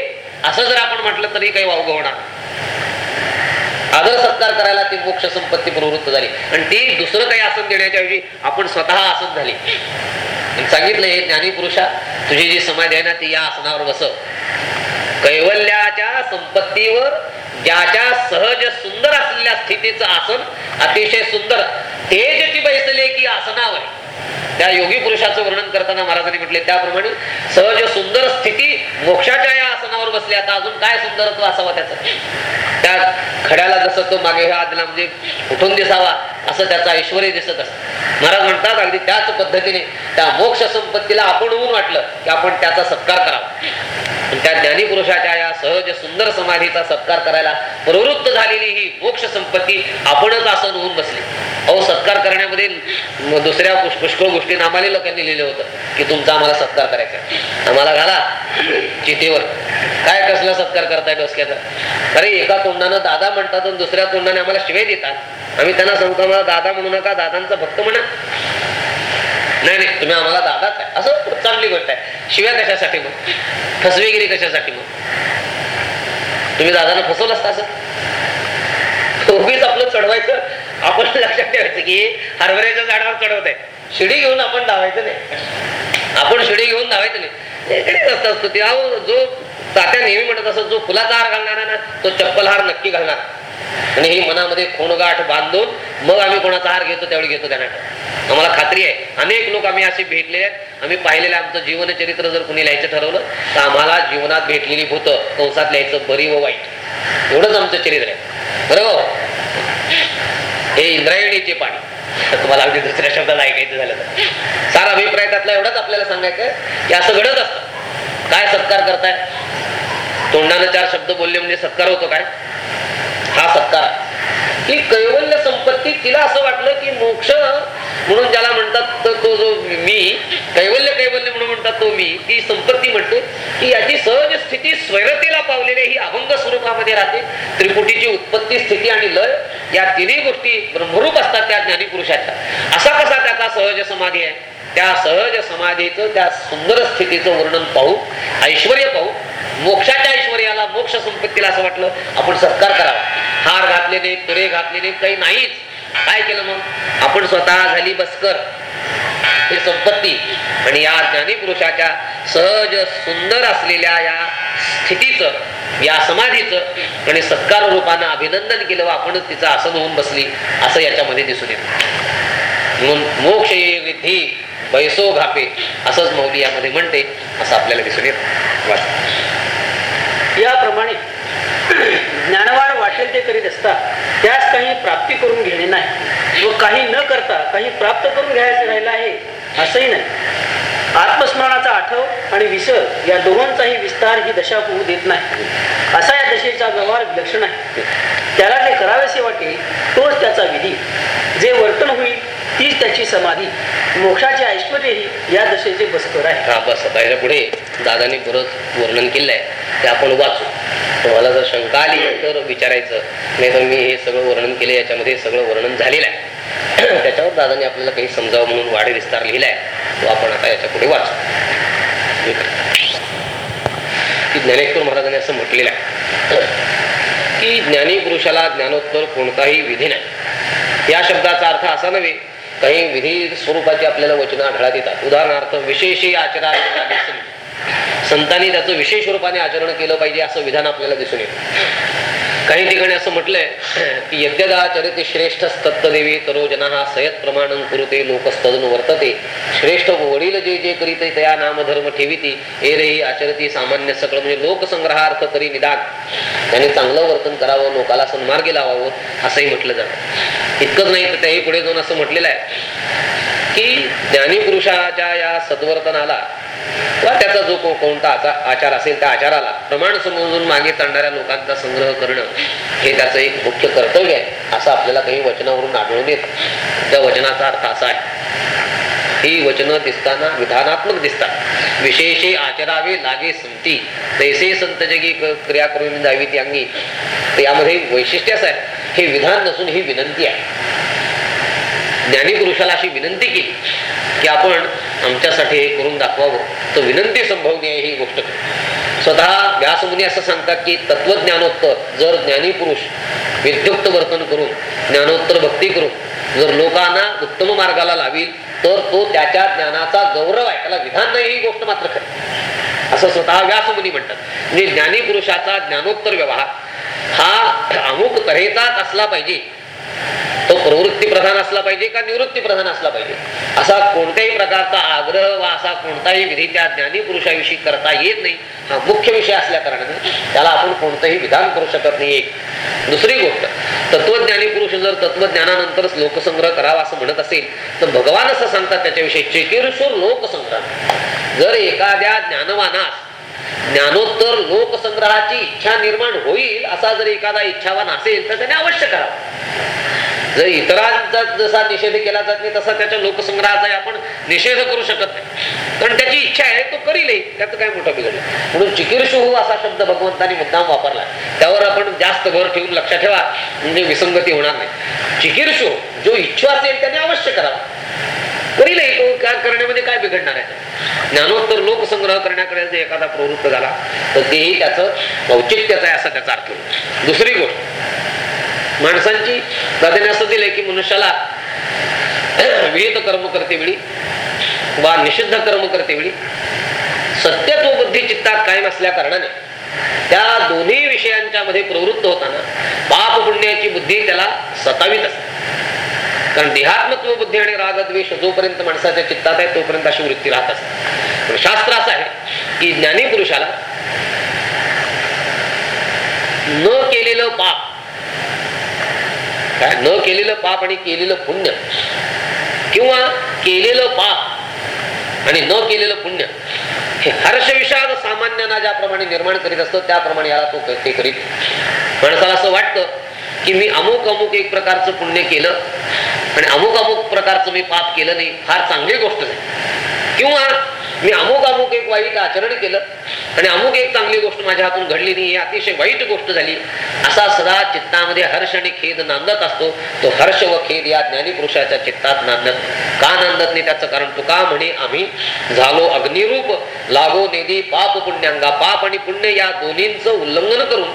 असं जर आपण म्हटलं तरी काही वावग होणार आदर सत्कार करायला ती मोक्ष संपत्ती प्रवृत्त झाली. आणि ती दुसरं काही आसन देण्याच्या ऐवजी आपण स्वतः आसन झाली. सांगितलं हे ज्ञानी पुरुषा तुझी जी समाधी आहे ना ती या आसनावर बसव. कैवल्याच्या संपत्तीवर ज्याच्या सहज सुंदर असलेल्या स्थितीचं आसन अतिशय सुंदर तेजची बैसले की आसनावर त्या योगी पुरुषाचं वर्णन करताना महाराजांनी म्हटले त्याप्रमाणे सहज सुंदर स्थिती मोक्षाच्या या आसनावर बसली. आता अजून काय सुंदरत्व असावं त्याचं? त्या खड्याला जसं तो मागे हात आदला म्हणजे उठून दिसावा असं त्याचा ऐश्वर दिसत असत. महाराज म्हणतात अगदी त्याच पद्धतीने त्या मोक्ष संपत्तीला आपण होऊन वाटलं की आपण त्याचा सत्कार करावा. त्या ज्ञानी पुरुषाच्या या सहज सुंदर समाधीचा सत्कार करायला प्रवृत्त झालेली ही मोक्ष संपत्ती आपणच आसन होऊन बसली. अहो सत्कार करण्यामध्ये दुसऱ्या पुष्कळ गोष्टी आम्हाला लोकांनी लिहिलं होतं की तुमचा आम्हाला सत्कार करायचा आम्हाला घाला चितेवर काय कसला सत्कार करताय डोसक्याचा? अरे एका तोंडानं दादा म्हणतात आणि दुसऱ्या तोंडाने आम्हाला शिवे देतात. आम्ही त्यांना सांगतो आम्हाला दादा म्हणू नका दादांचा भक्त म्हणा. नाही नाही तुम्ही आम्हाला दादाच आहे. असं चांगली गोष्ट आहे. शिव्या कशासाठी मग? फसवेगिरी कशासाठी मग? तुम्ही दादांना फसवलं असता असं? उगीच आपलं चढवायचं आपण लक्षात ठेवायचं की हरभऱ्याच्या झाडावर चढवत आहे शिडी घेऊन आपण धावायचं नाही. आपण शिडी घेऊन धावायचं नाही. इकडेच ते अहो जो तात्या नेहमी म्हणत असत जो फुलाचा हार घालणार ना तो चप्पल हार नक्की घालणार. आणि ही मनामध्ये खूणगाठ बांधून मग आम्ही कोणाचा हार घेतो त्यावेळी घेतो त्यांना. आम्हाला खात्री आहे. अनेक लोक आम्ही असे भेटले आहेत. आम्ही पाहिलेले आमचं जीवनचरित्र जर कुणी लिहायचं ठरवलं तर आम्हाला जीवनात भेटलेली भूत कंसात लिहायचं बरी व वाईट. एवढंच आमचं चरित्र आहे. बरोबर? हे इंद्रायणीचे पाणी. तर तुम्हाला अगदी दुसऱ्या शब्दाला ऐकायचं झालं तर. सारा अभिप्राय त्यातला एवढंच आपल्याला सांगायचं की असं घडत असतं. काय सत्कार करताय? तोंडानं चार शब्द बोलले म्हणजे सत्कार होतो काय? हा सत्कार आहे. की कैवल्य संपत्ती तिला असं वाटलं की मोक्ष म्हणून ज्याला म्हणतात तो तो जो मी कैवल्य कैवल्य म्हणून म्हणतात तो मी ती संपत्ती म्हणते की याची सहज स्थिती स्वैरतेला पावलेली ही अभंग स्वरूपामध्ये राहते. त्रिपुटीची उत्पत्ती स्थिती आणि लय या तिन्ही गोष्टी ब्रह्मरूप असतात त्या ज्ञानीपुरुषाच्या असा कसा त्याचा सहज समाधी आहे? त्या सहज समाधीचं त्या सुंदर स्थितीचं वर्णन पाहू ऐश्वर पाहू. मोक्षाच्या ऐश्वर्याला मोक्ष संपत्तीला असं वाटलं आपण सत्कार करावा. हार घातले नाही तुरे घातले नाही काही नाहीच. काय केलं मग? आपण स्वतः झाली बसकर. ही संपत्ती. आणि या ज्ञानी पुरुषाच्या सहज सुंदर असलेल्या या स्थितीचं या समाधीचं आणि सत्कार रूपानं अभिनंदन केलं व आपणच तिचं आसन होऊन बसली असं याच्यामध्ये दिसून येत. म्हणून मोक्ष विधी रिद्धी बैसो घापे असंच मौली यामध्ये म्हणते असं आपल्याला दिसून येत. याप्रमाणे ज्ञानवान वाटेल ते करीत असता त्यास काही प्राप्ती करून घेणे नाही. व काही न करता काही प्राप्त करून घ्यायचं राहिलं आहे असंही नाही. आत्मस्मरणाचा आठव आणि विसर या दोघांचाही विस्तार ही दशा होऊ देत नाही. असा या दशेचा व्यवहार विलक्षण आहे. त्याला जे करावेसे वाटेल तोच त्याचा विधी. जे वर्तन होईल तीच त्याची समाधी. मोक्षाचे ऐश्वर या दशेचे बसकर आहे. हा बस. आता पुढे दादाने परत वर्णन केलं आहे ते आपण वाचू. तुम्हाला जर शंका आली तर विचारायचं. नाही तर मी हे सगळं वर्णन केलं याच्यामध्ये सगळं वर्णन झालेलं आहे. त्याच्यावर दादाने आपल्याला काही समजावं म्हणून वाढे विस्तार लिहिलाय. तो आपण आता याच्यापुढे वाचू. की ज्ञानेश्वर महाराजांनी असं म्हटलेलं आहे. की ज्ञानी पुरुषाला ज्ञानोत्तर कोणताही विधी नाही. या शब्दाचा अर्थ असा नव्हे काही विधी स्वरूपाची आपल्याला वचनं आढळत येतात. उदाहरणार्थ विशेषही आचरण संतांनी त्याचं विशेष रूपाने आचरण केलं पाहिजे असं विधान आपल्याला दिसून येतं. काही ठिकाणी असं म्हटलंय की यद्यदा चरित श्रेष्ठ तत्तदेवी तरो जना सयत प्रमाणं कुरुते लोकस्तजन वर्तते. श्रेष्ठ वडील जे जे करीत त्या नामधर्म ठेविती एरेही आचरती सामान्य सकळ म्हणजे लोकसंग्रहार्थ तरी निदान. त्याने चांगलं वर्तन करावं लोकाला सन्मार्गी लावावं असंही म्हटलं जातं. इतकंच नाही तर त्याही पुढे जाऊन असं म्हटलेलं आहे. की ज्ञानी पुरुषाच्या या सद्वर्तनाला किंवा त्याचा जो कोणता आचार असेल त्या आचाराला प्रमाण समजून मागे चालणाऱ्या लोकांचा संग्रह करणं हे त्याचं एक मुख्य कर्तव्य आहे असं आपल्याला काही वचनावरून आढळून येत. त्या वचनाचा अर्थ असा आहे ही वचनं दिसताना विधानात्मक दिसतात. विशेषे आचरावे लागे संती. तैसे संत जगी क्रिया करून जावी ती अंगी यामध्ये वैशिष्ट्य असं आहे हे विधान नसून ही विनंती आहे. ज्ञानी पुरुषाला अशी विनंती केली की आपण आमच्यासाठी हे करून दाखवावं. तर विनंती संभवनीय ही गोष्ट. स्वतः व्यासमुनी असं सांगतात की तत्वज्ञानोत्तर जर ज्ञानी पुरुष विद्युक्त वर्तन करून ज्ञानोत्तर भक्ती करून जर लोकांना उत्तम मार्गाला लावील तर तो त्याच्या ज्ञानाचा गौरव आहे त्याला विधान नाही ही गोष्ट मात्र खरी. असं स्वतः व्यासमुनी म्हणतात. म्हणजे ज्ञानी पुरुषाचा ज्ञानोत्तर व्यवहार हा अमुक तऱ्हेचाच असला पाहिजे तो प्रवृत्ती प्रधान असला पाहिजे का निवृत्ती प्रधान असला पाहिजे? असा कोणत्याही प्रकारचा आग्रह वा असा कोणताही विधी त्या ज्ञानी पुरुषाविषयी करता येत नाही. हा मुख्य विषय असल्या कारणाने त्याला आपण कोणतंही विधान करू शकत नाही. एक. दुसरी गोष्ट तत्वज्ञानी पुरुष जर तत्वज्ञानानंतरच लोकसंग्रह करावा असं म्हणत असेल तर भगवान असं सांगतात त्याच्याविषयी चिकीर्षूर लोकसंग्रह जर एखाद्या ज्ञानवानास ज्ञानोत्तर लोकसंग्रहाची इच्छा निर्माण होईल असा जर एखादा इच्छावान असेल तर त्याने अवश्य करावा. जर इतरांचा जसा निषेध केला जात नाही तसा त्याच्या लोकसंग्रहाचा आपण निषेध करू शकत नाही. कारण त्याची इच्छा आहे तो करील त्याचं काय मोठं बिघडलं? म्हणून चिकीर्षु हो असा शब्द भगवंतानी मुद्दाम वापरला. त्यावर आपण जास्त भर ठेवून लक्षात ठेवा म्हणजे विसंगती होणार नाही. चिकीर्षु जो इच्छा असेल त्याने अवश्य करावा. करील तो काय करण्यामध्ये काय बिघडणार आहे? ज्ञानोत्तर लोकसंग्रह करण्याकडे जर एखादा प्रवृत्त झाला तर तेही त्याचं औचित्याचं आहे असा त्याचा अर्थ. दुसरी गोष्ट माणसांची दादाने असं दिलंय की मनुष्याला विहित कर्म करते वेळी वा निषिद्ध कर्म करते वेळी सत्यत्व बुद्धी चित्तात कायम असल्या कारणाने त्या दोन्ही विषयांच्या मध्ये प्रवृत्त होताना पाप पुण्याची बुद्धी त्याला सतावीत असते. कारण देहात्मत्व बुद्धी आणि रागद्वेष जोपर्यंत माणसाच्या चित्तात आहे तोपर्यंत अशी वृत्ती राहत असते. शास्त्र असं आहे की ज्ञानी पुरुषाला न केलेलं पाप काय? न केलेलं पाप आणि केलेलं पुण्य किंवा केलेलं पाप आणि न केलेलं पुण्य हे हर्ष विषाद सामान्यांना ज्याप्रमाणे निर्माण करीत असतो त्याप्रमाणे याला तो ते करीत माणसाला असं वाटतं की मी अमुक अमुक एक प्रकारचं पुण्य केलं आणि अमुक अमुक प्रकारचं मी पाप केलं नाही फार चांगली गोष्ट आहे किंवा मी अमुक अमुक एक वाईट आचरण केलं आणि अमुक एक चांगली गोष्ट माझ्या हातून घडली नाही ही अतिशय वाईट गोष्ट झाली. असा सदा चित्तामध्ये हर्ष आणि खेद नांदत असतो. तो हर्ष व खेद या ज्ञानीपुरुषाच्या चित्तात नांदत. का नांदत नाही त्याचं कारण तुका म्हणे आम्ही झालो अग्निरूप लागो नेदी पाप पुण्यांगा. पाप आणि पुण्य या दोन्हींचं उल्लंघन करून.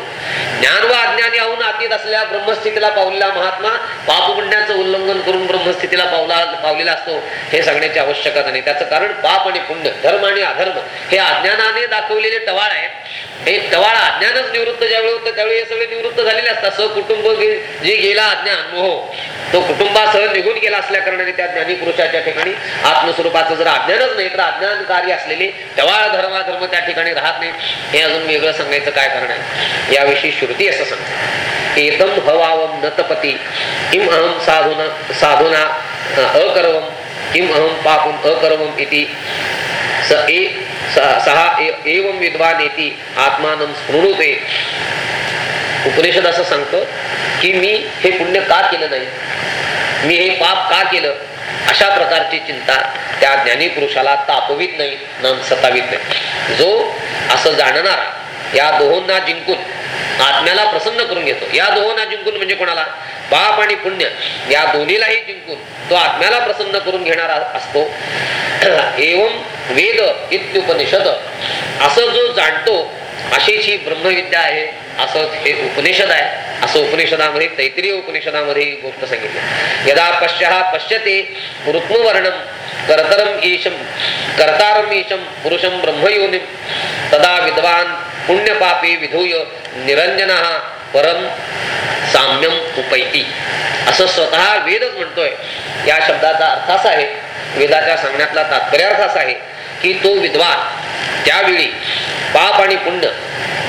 ज्ञान व अज्ञान याहून अतीत असलेल्या ब्रह्मस्थितीला पावलेला महात्मा पाप पुण्याचं उल्लंघन करून ब्रह्मस्थितीला पावला पावलेला असतो हे सांगण्याची आवश्यकता नाही. त्याचं कारण पाप आणि पुण्य धर्म आणि अधर्म हे अज्ञानाने दाखवले जे टवाळ आहेत हे टवाळ अज्ञानच निवृत्त ज्यावेळी होतं त्यावेळी हे सगळे निवृत्त झालेले असतात. सहकुटुंब जे गेला अज्ञान मोह तो कुटुंबासह निघून गेला असल्या कारणाने त्या ज्ञानी पुरुषाच्या ठिकाणी आत्मस्वरूपाचं जर अज्ञानच नाही तर अज्ञानकारी असलेले टवाळ धर्माधर्म त्या ठिकाणी राहत नाही. हे अजून वेगळं सांगायचं काय कारण आहे? याविषयी श्रुती असं सांगते. एतम हवावम नतपती किम अहम साधुना साधुना अकरवम किम अहम पापम अकरवम इति. स स- सहा ए- एवं विद्वान येती आत्मानं स्मृणुते. उपनिषद असं सांगतं की मी हे पुण्य का केलं नाही? मी हे पाप का केलं? अशा प्रकारची चिंता त्या ज्ञानी पुरुषाला तापवित नाही न सतावित नाही. जो असं जाणणारा या दोहोंना जिंकून आत्म्याला प्रसन्न करून घेतो. या दोहोंना जिंकून म्हणजे कोणाला? पाप आणि पुण्य. या दोन्हीलाही जिंकून तो आत्म्याला प्रसन्न करून घेणारा असतो. एवं वेद इत्युपनिषद. असं जो जाणतो अशीच ही ब्रह्मविद्या आहे. असं हे उपनिषद आहे. असं उपनिषदामध्ये तैत्रीय उपनिषदामध्ये ही गोष्ट सांगितली. यदा पश्चा पश्यते ऋत्मवर्णम कर्तरम ईशम कर्तारम ईशम पुरुषम ब्रह्मयोनिम तदा विद्वान पुण्यपापी विधूय निरंजन परम साम्यम उपैती. असं स्वतः वेदच म्हणतोय. या शब्दाचा अर्थ असा आहे वेदाच्या सांगण्यातला तात्पर्य अर्थ असा आहे की तो विद्वान त्यावेळी पाप आणि पुण्य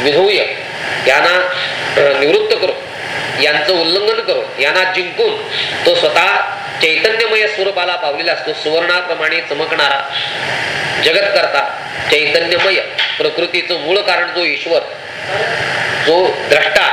विधूय यांना निवृत्त करून यांचं उल्लंघन करून यांना जिंकून तो स्वतः चैतन्यमय स्वरूपाला पावलेला असतो सुवर्णाप्रमाणे चमकणारा जगत करता चैतन्यमय प्रकृतीचं मूळ कारण जो ईश्वर जो द्रष्टा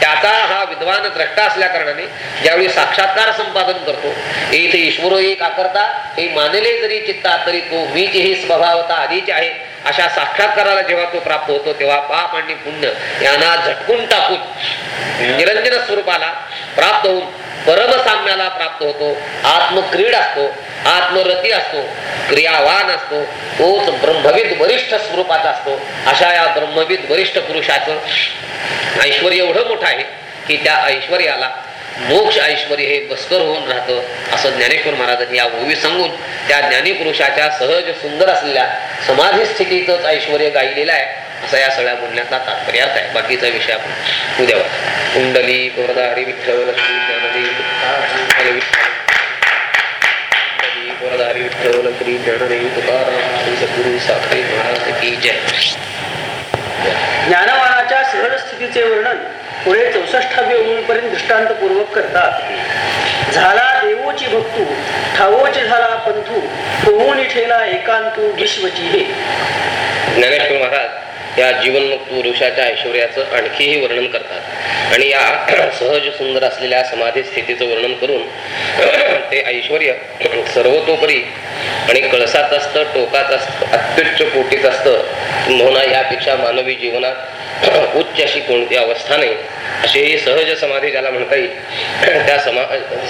त्याचा हा विद्वान द्रष्टा असल्या कारणाने ज्यावेळी साक्षात्कार संपादन करतो इथे ईश्वर एक आकरता हे मानले जरी चित्ता तरी तो मीच ही स्वभावता आधीच आहे. अशा साक्षात्काराला जेव्हा तो प्राप्त होतो तेव्हा पाप आणि पुण्य यांना झटकून टाकून निरंजन स्वरूपाला प्राप्त होऊन परमसाम्याला प्राप्त होतो. आत्मक्रीड असतो. आत्मरती असतो. क्रियावान असतो. तोच ब्रह्मविद वरिष्ठ स्वरूपाचा असतो. अशा या ब्रह्मविद वरिष्ठ पुरुषाचं ऐश्वर एवढं मोठं आहे की त्या ऐश्वर्याला मोक्ष ऐश्वर हे बस्कर होऊन राहतं असं ज्ञानेश्वर महाराजांनी या ओवी सांगून त्या ज्ञानीपुरुषाच्या सहज सुंदर असलेल्या समाधी स्थितीतच ऐश्वर गायलेलं आहे. असा या सगळ्या बोलण्यातला तात्पर्य आहे बाकीचा विषय आपण उद्या. कुंडली गोरधारी विठ्ठल तुकाराम, विठ्ठल. गोरधारी विठ्ठल श्री तुकाराम श्री सद्गुरु साखरे महाराज की जय ज्ञानवानाच्या सहज स्थितीचे वर्णन पुढे चौसष्टाव्य ओळीपर्यंत दृष्टांतपूर्वक करतात झाला देवोची भक्तू ठावोची झाला पंथू होऊन ठेला एकांतू विश्वची हे ज्ञानेश्वर महाराज या जीवनमुक्त पुरुषाच्या ऐश्वर्याचं आणखीही वर्णन करतात. आणि या सहज सुंदर असलेल्या समाधी स्थितीचं वर्णन करून ते ऐश्वर सर्वतोपरी आणि कळसात असतं टोकात असतं अत्युच्च कोटीत असतं. म्हणून यापेक्षा मानवी जीवनात उच्च अशी कोणती अवस्था नाही. अशी ही सहज समाधी ज्याला म्हणता येईल. त्या समा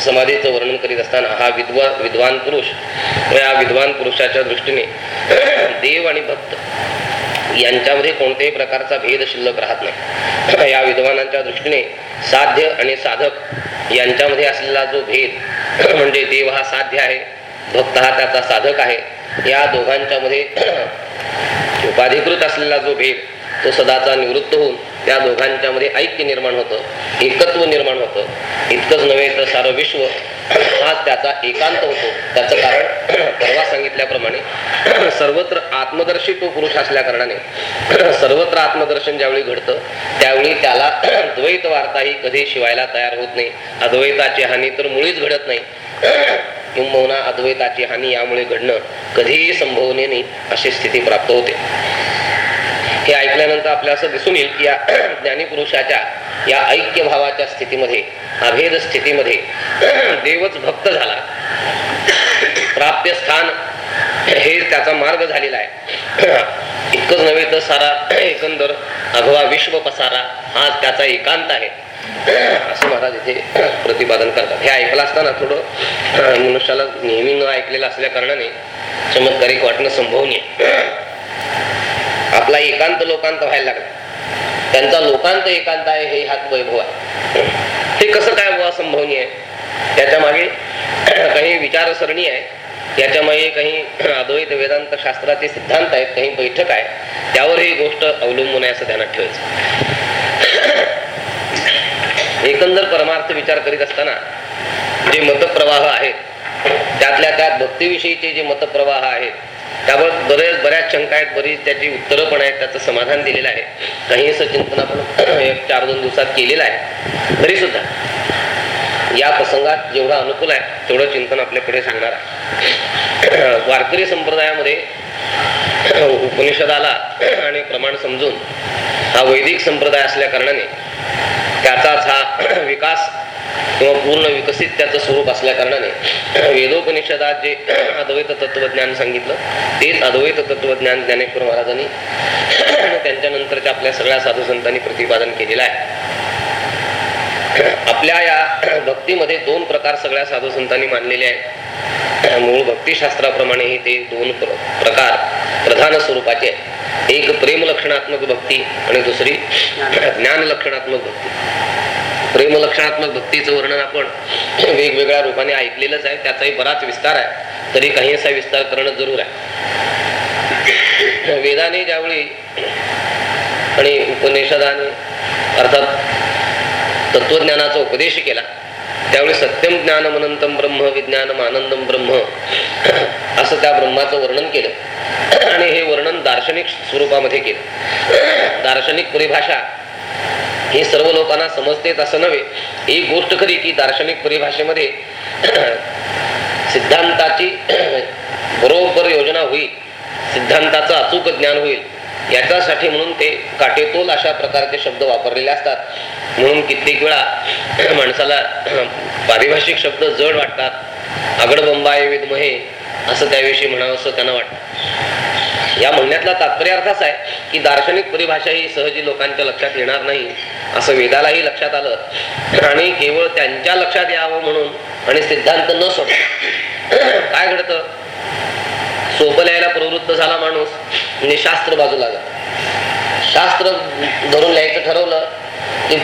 समाधीचं वर्णन करीत असताना हा विद्वा विद्वान पुरुष या विद्वान पुरुषाच्या दृष्टीने देव आणि भक्त यांच्यामध्ये कोणत्याही प्रकारचा भेद शिल्लक राहत नाही. या विद्वानांच्या दृष्टीने साध्य आणि साधक यांच्यामध्ये असलेला जो भेद म्हणजे देव हा साध्य आहे भक्त हा त्याचा साधक आहे या दोघांच्या मध्ये उपाधिकृत असलेला जो भेद तो सदाचा निवृत्त होऊन त्या दोघांच्या मध्ये ऐक्य निर्माण होतं एकत्व निर्माण होतं. इतकंच नव्हे तर सारं विश्व हा त्याचा एकांत होतो. त्याचं कारण परवा सांगितल्याप्रमाणे सर्वत्र आत्मदर्शी तो पुरुष असल्या कारणाने सर्वत्र आत्मदर्शन ज्यावेळी घडतं त्यावेळी त्याला द्वैत वार्ताही कधी शिवायला तयार होत नाही. अद्वैताची हानी तर मुळीच घडत नाही. किंबहुना अद्वैताची हानी यामुळे घडणं कधीही संभवने नाही अशी स्थिती प्राप्त होते. हे ऐकल्यानंतर आपल्याला असं दिसून येईल की या ज्ञानीपुरुषाच्या या ऐक्य भावाच्या स्थितीमध्ये अभेद स्थितीमध्ये देवच भक्त झाला. प्राप्य स्थान हे त्याचा मार्ग झालेला आहे. इतकंच नव्हे तर सारा एकंदर अभवा विश्व पसारा हा त्याचा एकांत आहे. असं महाराज इथे प्रतिपादन करतात. हे ऐकलं असताना थोडं मनुष्याला नेहमी न ऐकलेलं असल्या कारणाने चमत्कारिक वाटणं संभवनीय. आपला एकांत लोकांत व्हायला लागला. त्यांचा लोकांत एकांत आहे हे हात वैभव आहे. हे कसं काय बुवा संभवनीय आहे? त्याच्यामागे काही विचारसरणी आहे. याच्या काही अद्वैत वेदांत शास्त्राचे सिद्धांत आहेत काही बैठक आहे. त्यावर ही गोष्ट अवलंबून आहे असं ध्यानात ठेवायचं. एकंदर परमार्थ विचार करीत असताना जे मतप्रवाह आहेत त्यातल्या त्यात भक्तीविषयीचे जे मतप्रवाह आहेत त्यावर बरेच बऱ्याच शंका आहेत बरीच त्याची उत्तरं पण आहेत त्याचं समाधान दिलेलं आहे. काही असं चिंतन आपण एक चार दोन दिवसात केलेलं आहे. तरी सुद्धा या प्रसंगात जेवढं अनुकूल आहे तेवढं चिंतन आपल्याकडे सांगणार आहे. वारकरी संप्रदायामध्ये उपनिषदाला आणि प्रमाण समजून हा वैदिक संप्रदाय असल्या कारणाने त्याचाच हा विकास किंवा पूर्ण विकसित त्याचं स्वरूप असल्या कारणाने वेदोपनिषदात जे अद्वैत तत्वज्ञान सांगितलं तेच अद्वैत तत्वज्ञान ज्ञानेश्वर महाराजांनी त्यांच्या नंतरच्या आपल्या सगळ्या साधू संतांनी प्रतिपादन केलेलं आहे. आपल्या या भक्तीमध्ये दोन प्रकार सगळ्या साधू संतांनी मानलेले आहेत. मूळ हे ते दोन प्रकार प्रधान स्वरूपाचे आहेत. एक प्रेम लक्षणात्मक भक्ती आणि दुसरी ज्ञान लक्षणात्मक भक्ती. प्रेम लक्षणात्मक भक्तीचं वर्णन आपण वेगवेगळ्या रूपाने ऐकलेलंच आहे. त्याचाही बराच विस्तार आहे. तरी काही असा विस्तार करणं जरूर आहे. वेदाने ज्यावेळी आणि उपनिषदाने अर्थात तत्वज्ञानाचा उपदेश केला. त्यावेळी सत्यम ज्ञान अनंतम ब्रह्म विज्ञानम आनंदम ब्रह्म असं त्या ब्रह्माचं वर्णन केलं. आणि हे वर्णन दार्शनिक स्वरूपामध्ये केलं. दार्शनिक परिभाषा ही सर्व लोकांना समजतेच असं नव्हे. ही गोष्ट खरी की दार्शनिक परिभाषेमध्ये सिद्धांताची बरोबर योजना होईल. सिद्धांताचं अचूक ज्ञान होईल. याच्यासाठी म्हणून ते काटेतोल अशा प्रकारचे शब्द वापरलेले असतात. म्हणून कित्येक वेळा माणसाला पारिभाषिक शब्द जड वाटतात. आगडबंबाय विद्महे असं त्याविषयी म्हणावं असं त्यांना वाटतं. या म्हणण्यातला तात्पर्य अर्थ असा आहे की दार्शनिक परिभाषा ही सहजी लोकांच्या लक्षात येणार नाही असं वेदालाही लक्षात आलं. आणि केवळ त्यांच्या लक्षात यावं म्हणून आणि सिद्धांत न सोडता. काय घडतं? सोपं लिहायला प्रवृत्त झाला माणूस. म्हणजे शास्त्र बाजूला शास्त्र धरून लिहायचं ठरवलं की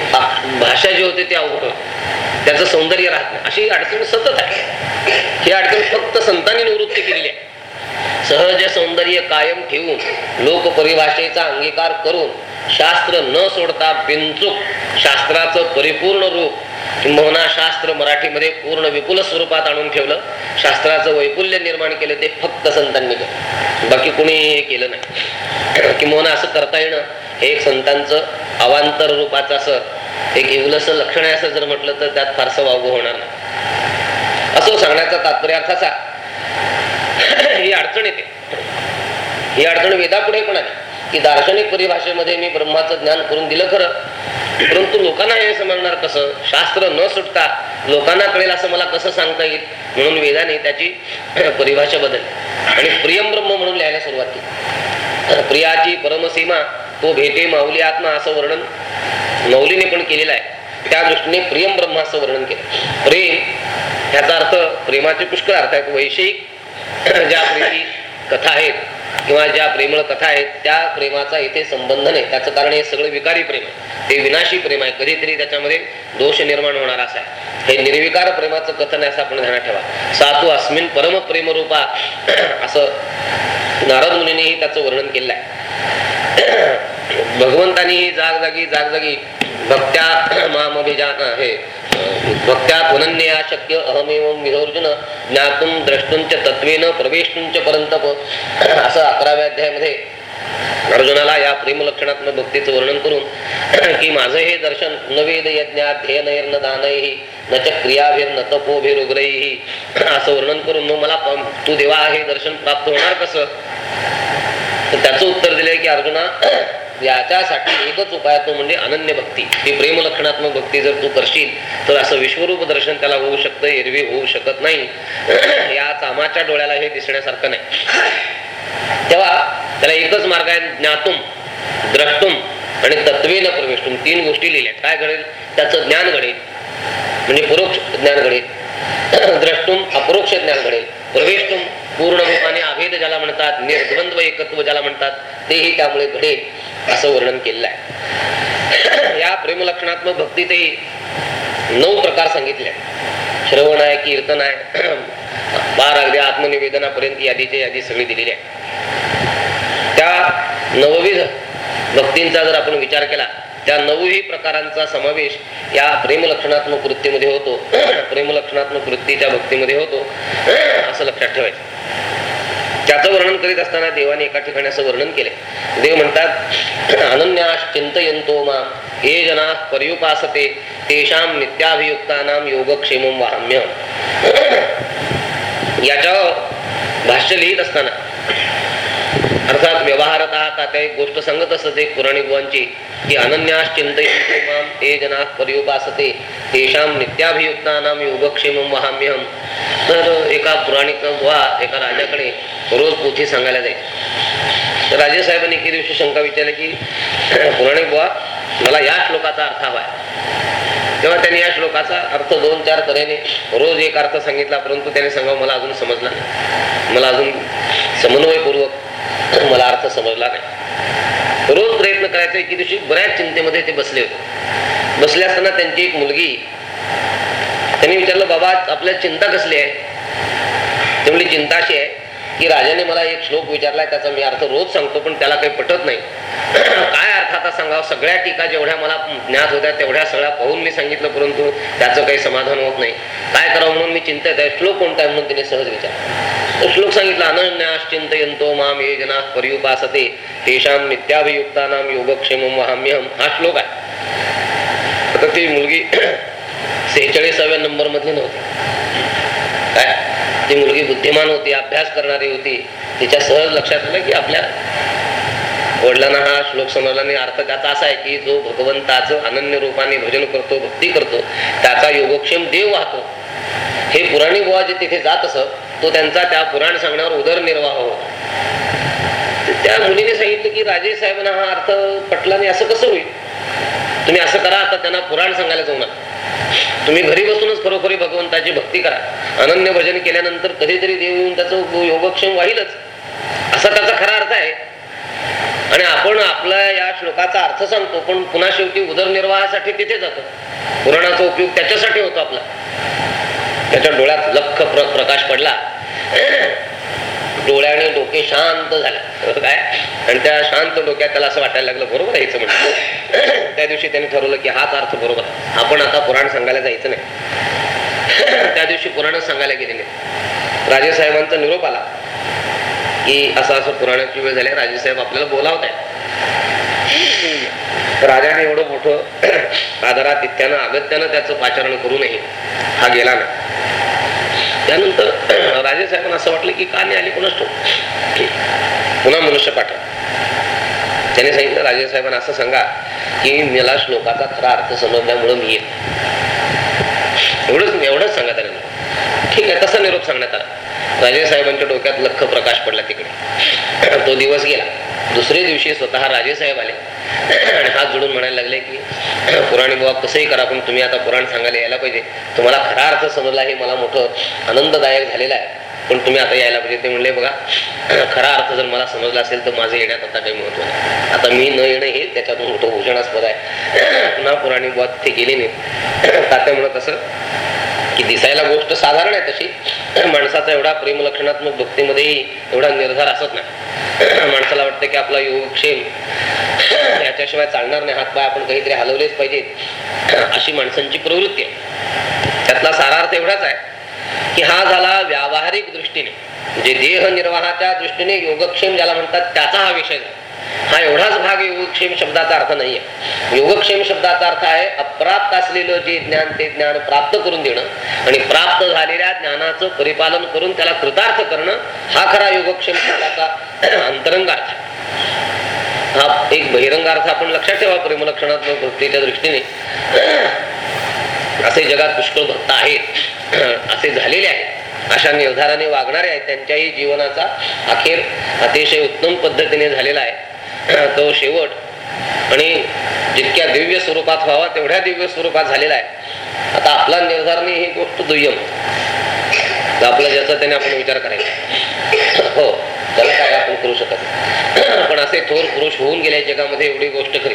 भाषा जी होते ती अवघड होते. त्याचं सौंदर्य राहत नाही. अशी अडचण सतत आहे. ही अडचण फक्त संतांनी निवृत्ती केलेली आहे. सहज सौंदर्य कायम ठेवून लोक परिभाषेचा अंगीकार करून शास्त्र न सोडता बिनचूक शास्त्राचं परिपूर्ण रूप किंबहुना शास्त्र मराठीमध्ये पूर्ण विपुल स्वरूपात आणून ठेवलं. शास्त्राचं वैपुल्य निर्माण केलं ते फक्त संतांनी केलं. बाकी कुणी हे केलं नाही. किंबहुना असं करता येणं हे एक संतांचं अवांतर रूपाचं असं एक इवलस लक्षण आहे असं जर म्हटलं तर त्यात फारसं वावगं होणार नाही. असं सांगण्याचा तात्पर्य अर्थ असा ही अडचण येते. ही अडचण वेदापुढे पण आली. की दार्शनिक परिभाषेमध्ये मी ब्रह्माचं ज्ञान करून दिलं खरं. परंतु लोकांना हे समजणार कसं? शास्त्र न सुटता लोकांना कळेल असं मला कसं सांगता येईल? म्हणून वेदाने त्याची परिभाषा बदलली. आणि प्रियम ब्रह्म म्हणून लिहायला सुरुवात केली. प्रियाची परमसीमा तो भेटे माऊली आत्मा असं वर्णन मौलीने पण केलेलं आहे. त्या दृष्टीने प्रियम ब्रह्माचं वर्णन केलं. प्रेम ह्याचा अर्थ प्रेमाचे पुष्कळ अर्थ आहेत. वैषयिक ज्या प्रेमी कथा आहेत किंवा ज्या प्रेमळ कथा आहेत त्या प्रेमाचा इथे संबंध नाही. त्याचं कारण हे सगळं विकारी प्रेम आहे. ते विनाशी प्रेम आहे. कधीतरी त्याच्यामध्ये दोष निर्माण होणार असा आहे. हे निर्विकार प्रेमाचं कथन आहे असं आपण ध्यानात ठेवा. सातू अस्मिन परम प्रेमरूपा असं नारद मुनीनेही त्याचं वर्णन केलं आहे भगवंतानी जागजागी जागजागी भक्त्या मामभिजान हे भक्त्या पुनन्या शक्य अहमेव विधोर्जुन ज्ञातुम द्रष्टुंच तत्वेन प्रवेशुंच परंतप असं अकराव्या अध्यायामध्ये अर्जुनाला या प्रेम लक्षणात्मक भक्तीचं वर्णन करून की माझं हे दर्शन न वेद यज्ञात ध्येय नैर न दानही न च क्रियाभिर न तपोभिरुग्रही असं वर्णन करून मग मला तू देवा हे दर्शन प्राप्त होणार कसं? तर त्याचं उत्तर दिलंय की अर्जुना याच्यासाठी एकच उपाय तो म्हणजे अनन्य भक्ती. ही प्रेम लक्षणात्मक भक्ती जर तू करशील तर असं विश्वरूप दर्शन त्याला होऊ शकतं एरवी होऊ शकत नाही. या कामाच्या डोळ्याला हे दिसण्यासारखं नाही. तेव्हा त्याला एकच मार्ग आहे ज्ञातुम द्रष्टुम आणि तत्वेन प्रवेशतुम तीन गोष्टी लिहिल्या. काय घडेल? त्याचं ज्ञान घडेल. म्हणजे परोक्ष ज्ञान घडेल. द्रष्टुम अपरोक्ष ज्ञान घडेल. प्रवेशतुम पूर्ण रूपाने अभेद ज्याला म्हणतात निर्द्वंद्व एकत्व ज्याला म्हणतात तेही त्यामुळे घडेल असं वर्णन केलेलं आहे. या प्रेमलक्षणात्मक भक्तीतही नऊ प्रकार सांगितले श्रवण आहे कीर्तन आहे बार अगदी आत्मनिवेदनापर्यंत यादीची यादी सगळी दिलेली आहे. त्या नवविध भक्तींचा जर आपण विचार केला त्या नऊही प्रकारांचा समावेश या प्रेमलक्षणात्मक वृत्तीमध्ये होतो प्रेमलक्षणात्मक वृत्तीच्या भक्तीमध्ये होतो असं लक्षात ठेवायचं. त्याचं वर्णन करीत असताना देवाने एका ठिकाणी असं वर्णन केले देव म्हणतात अनन्यास चिंतयंतो मा हे जना पर्युपासते तेषाम नित्याभियुक्तानाम योगक्षेम वाहम्य. याच्यावर भाष्य लिहित असताना अर्थात व्यवहारात आता त्या एक गोष्ट सांगत असते पुराणी बुवांची की अनन्यास चिंतयंतो माम ते जना पर्युपासते तेषाम नित्याभियुक्तानाम योगक्षेम वहाम्यहम तर एका पुराणिक बुवा एका राजाकडे रोज पोथी सांगायला जायची. तर राजे साहेबांनी एके दिवशी शंका विचारली की पुराणिक बुवा मला या श्लोकाचा अर्थ हवाय. तेव्हा त्यांनी या श्लोकाचा अर्थ दोन चार तऱ्हेने रोज एक अर्थ सांगितला परंतु त्याने सांगावं मला अजून समजला मला अजून समन्वयपूर्वक मला अर्थ समजला नाही. रोज प्रयत्न करायचा एके दिवशी बऱ्याच चिंतेमध्ये ते बसले होते. बसले असताना त्यांची एक मुलगी त्यांनी विचारलं बाबा आपल्याला चिंता कसली आहे? ते म्हणजे चिंता अशी आहे की राजाने मला एक श्लोक विचारलाय त्याचा मी अर्थ रोज सांगतो पण त्याला काही पटत नाही. काय आता सांगावं सगळ्या टीका जेवढ्या मला ज्ञात होत्या तेवढ्या सगळ्या पाहून मी सांगितलं परंतु त्याचं काही समाधान होत नाही. काय करावं म्हणून मी चिंतेत आहे. श्लोक कोणता आहे म्हणून तिने सहज विचार तो श्लोक सांगितला अनन्यास चिंतयंतो माम ये जना पर्युपासते तेषाम नित्याभियुक्तानाम योगक्षेम वहाम्यहम हा श्लोक आहे. आता ती मुलगी सेहेचाळीसाव्या नंबर मधली नव्हती. काय? ती मुलगी बुद्धिमान होती अभ्यास करणारी होती. तिच्या सहज लक्षात आलं की आपल्या वडिलांना हा श्लोक समजला नाही अर्थ त्याचा असा आहे की जो भगवंताचं अनन्य रूपाने भजन करतो भक्ती करतो त्याचा योगक्षेम देव वाहतो. हे पुराणी बुवा जे तिथे जात असत तो त्यांचा त्या पुराण सांगण्यावर उदरनिर्वाह होता. त्या मुलीने सांगितलं की राजे साहेबांना हा अर्थ पटला नाही असं कसं होईल? तुम्ही असं करा आता त्यांना पुराण सांगायला जाऊ नका. तुम्ही घरी बसूनच खरोखरी भगवंताची भक्ती करा. अनन्य भजन केल्यानंतर कधीतरी देव येऊन त्याचं योगक्षेम वाहीलच. असा त्याचा खरा अर्थ आहे. आणि आपण आपला या श्लोकाचा अर्थ सांगतो पण पुन्हा शेवटी उदरनिर्वाहासाठी तिथे जातो. पुराणाचा उपयोग त्याच्यासाठी होतो आपला. त्याच्या डोळ्यात लख प्र प्रकाश पडला. डोळ्याने डोके शांत झाले. काय? आणि त्या शांत डोक्यात त्याला असं वाटायला लागलं बरोबर यायचं म्हणजे त्या दिवशी त्याने ठरवलं की हाच अर्थ बरोबर आपण आता पुराण सांगायला जायचं नाही. त्या दिवशी पुराणच सांगायला गेलेले. राजे साहेबांचा निरोप आला. की असं असं पुराणाची वेळ झाली राजेसाहेब आपल्याला बोलावत आहे राजाने एवढं मोठं आदरातिथ्यानं अगत्यानं त्याचं पाचारण करू नये हा गेला ना त्यानंतर राजेसाहेबांना असं वाटलं की का नाही आली कोणाच पुन्हा मनुष्य पाठव. त्याने सांगितलं राजेसाहेबांना असं सांगा की मला श्लोकाचा खरा अर्थ समजल्यामुळं मी येत एवढंच एवढंच सांगा त्याने ठीक आहे तसा निरोप सांगण्यात आला. राजेसाहेबांच्या डोक्यात लख प्रकाश पडला तिकडे. तो दिवस गेला. दुसरे दिवशी स्वतः राजेसाहेब आले. आणि हात जोडून म्हणायला लागले की पुराणी बुवा कसंही करा पण तुम्ही आता पुराण सांगायला यायला पाहिजे. तुम्हाला खरा अर्थ समजला हे मला मोठं आनंददायक झालेला आहे. पण तुम्ही आता यायला पाहिजे. ते म्हणले बघा खरा अर्थ जर मला समजला असेल तर माझं येण्यात आता काही महत्त्व नाही. आता मी न येणं हे त्याच्यातून मोठं भूषणास्पद आहे. पुन्हा पुराणी बुवा ते गेले नाही तात्या म्हणत असं की दिसायला गोष्ट साधारण आहे तशी माणसाचा एवढा प्रेमलक्षणात्मक भक्तीमध्येही एवढा निर्धार असत नाही. माणसाला वाटतं की आपला योगक्षेम याच्याशिवाय चालणार नाही हातपाय आपण काहीतरी हलवलेच पाहिजेत. अशी माणसांची प्रवृत्ती आहे. त्यातला सारा अर्थ एवढाच आहे की हा झाला व्यावहारिक दृष्टीने. म्हणजे देह निर्वाहाच्या दृष्टीने योगक्षेम ज्याला म्हणतात त्याचा हा विषय झाला. हा एवढाच भाग योगक्षेम शब्दाचा अर्थ नाहीये. योगक्षेम शब्दाचा अर्थ आहे अप्राप्त असलेलं जे ज्ञान ते ज्ञान प्राप्त करून देणं आणि प्राप्त झालेल्या ज्ञानाचं परिपालन करून त्याला कृतार्थ करणं हा खरा योगक्षेम शब्दाचा अंतरंग अर्थ हा एक बहिरंग अर्थ आपण लक्षात ठेवा प्रेमलक्षणात्मक भक्तीच्या दृष्टीने. असे जगात पुष्कळ भक्त आहेत असे झालेले आहेत अशा निर्धाराने वागणारे आहेत त्यांच्याही जीवनाचा अखेर अतिशय उत्तम पद्धतीने झालेला आहे. तो शेवट. आणि जितक्या दिव्य स्वरूपात व्हावा तेवढ्या दिव्य स्वरूपात झालेला आहे. आता आपला निर्धारने ही गोष्ट दुय्यम. आपला ज्याचा त्याने आपण विचार करायचा. हो त्याला काय आपण करू शकत पण असे थोर पुरुष होऊन गेले जगामध्ये एवढी गोष्ट खरी.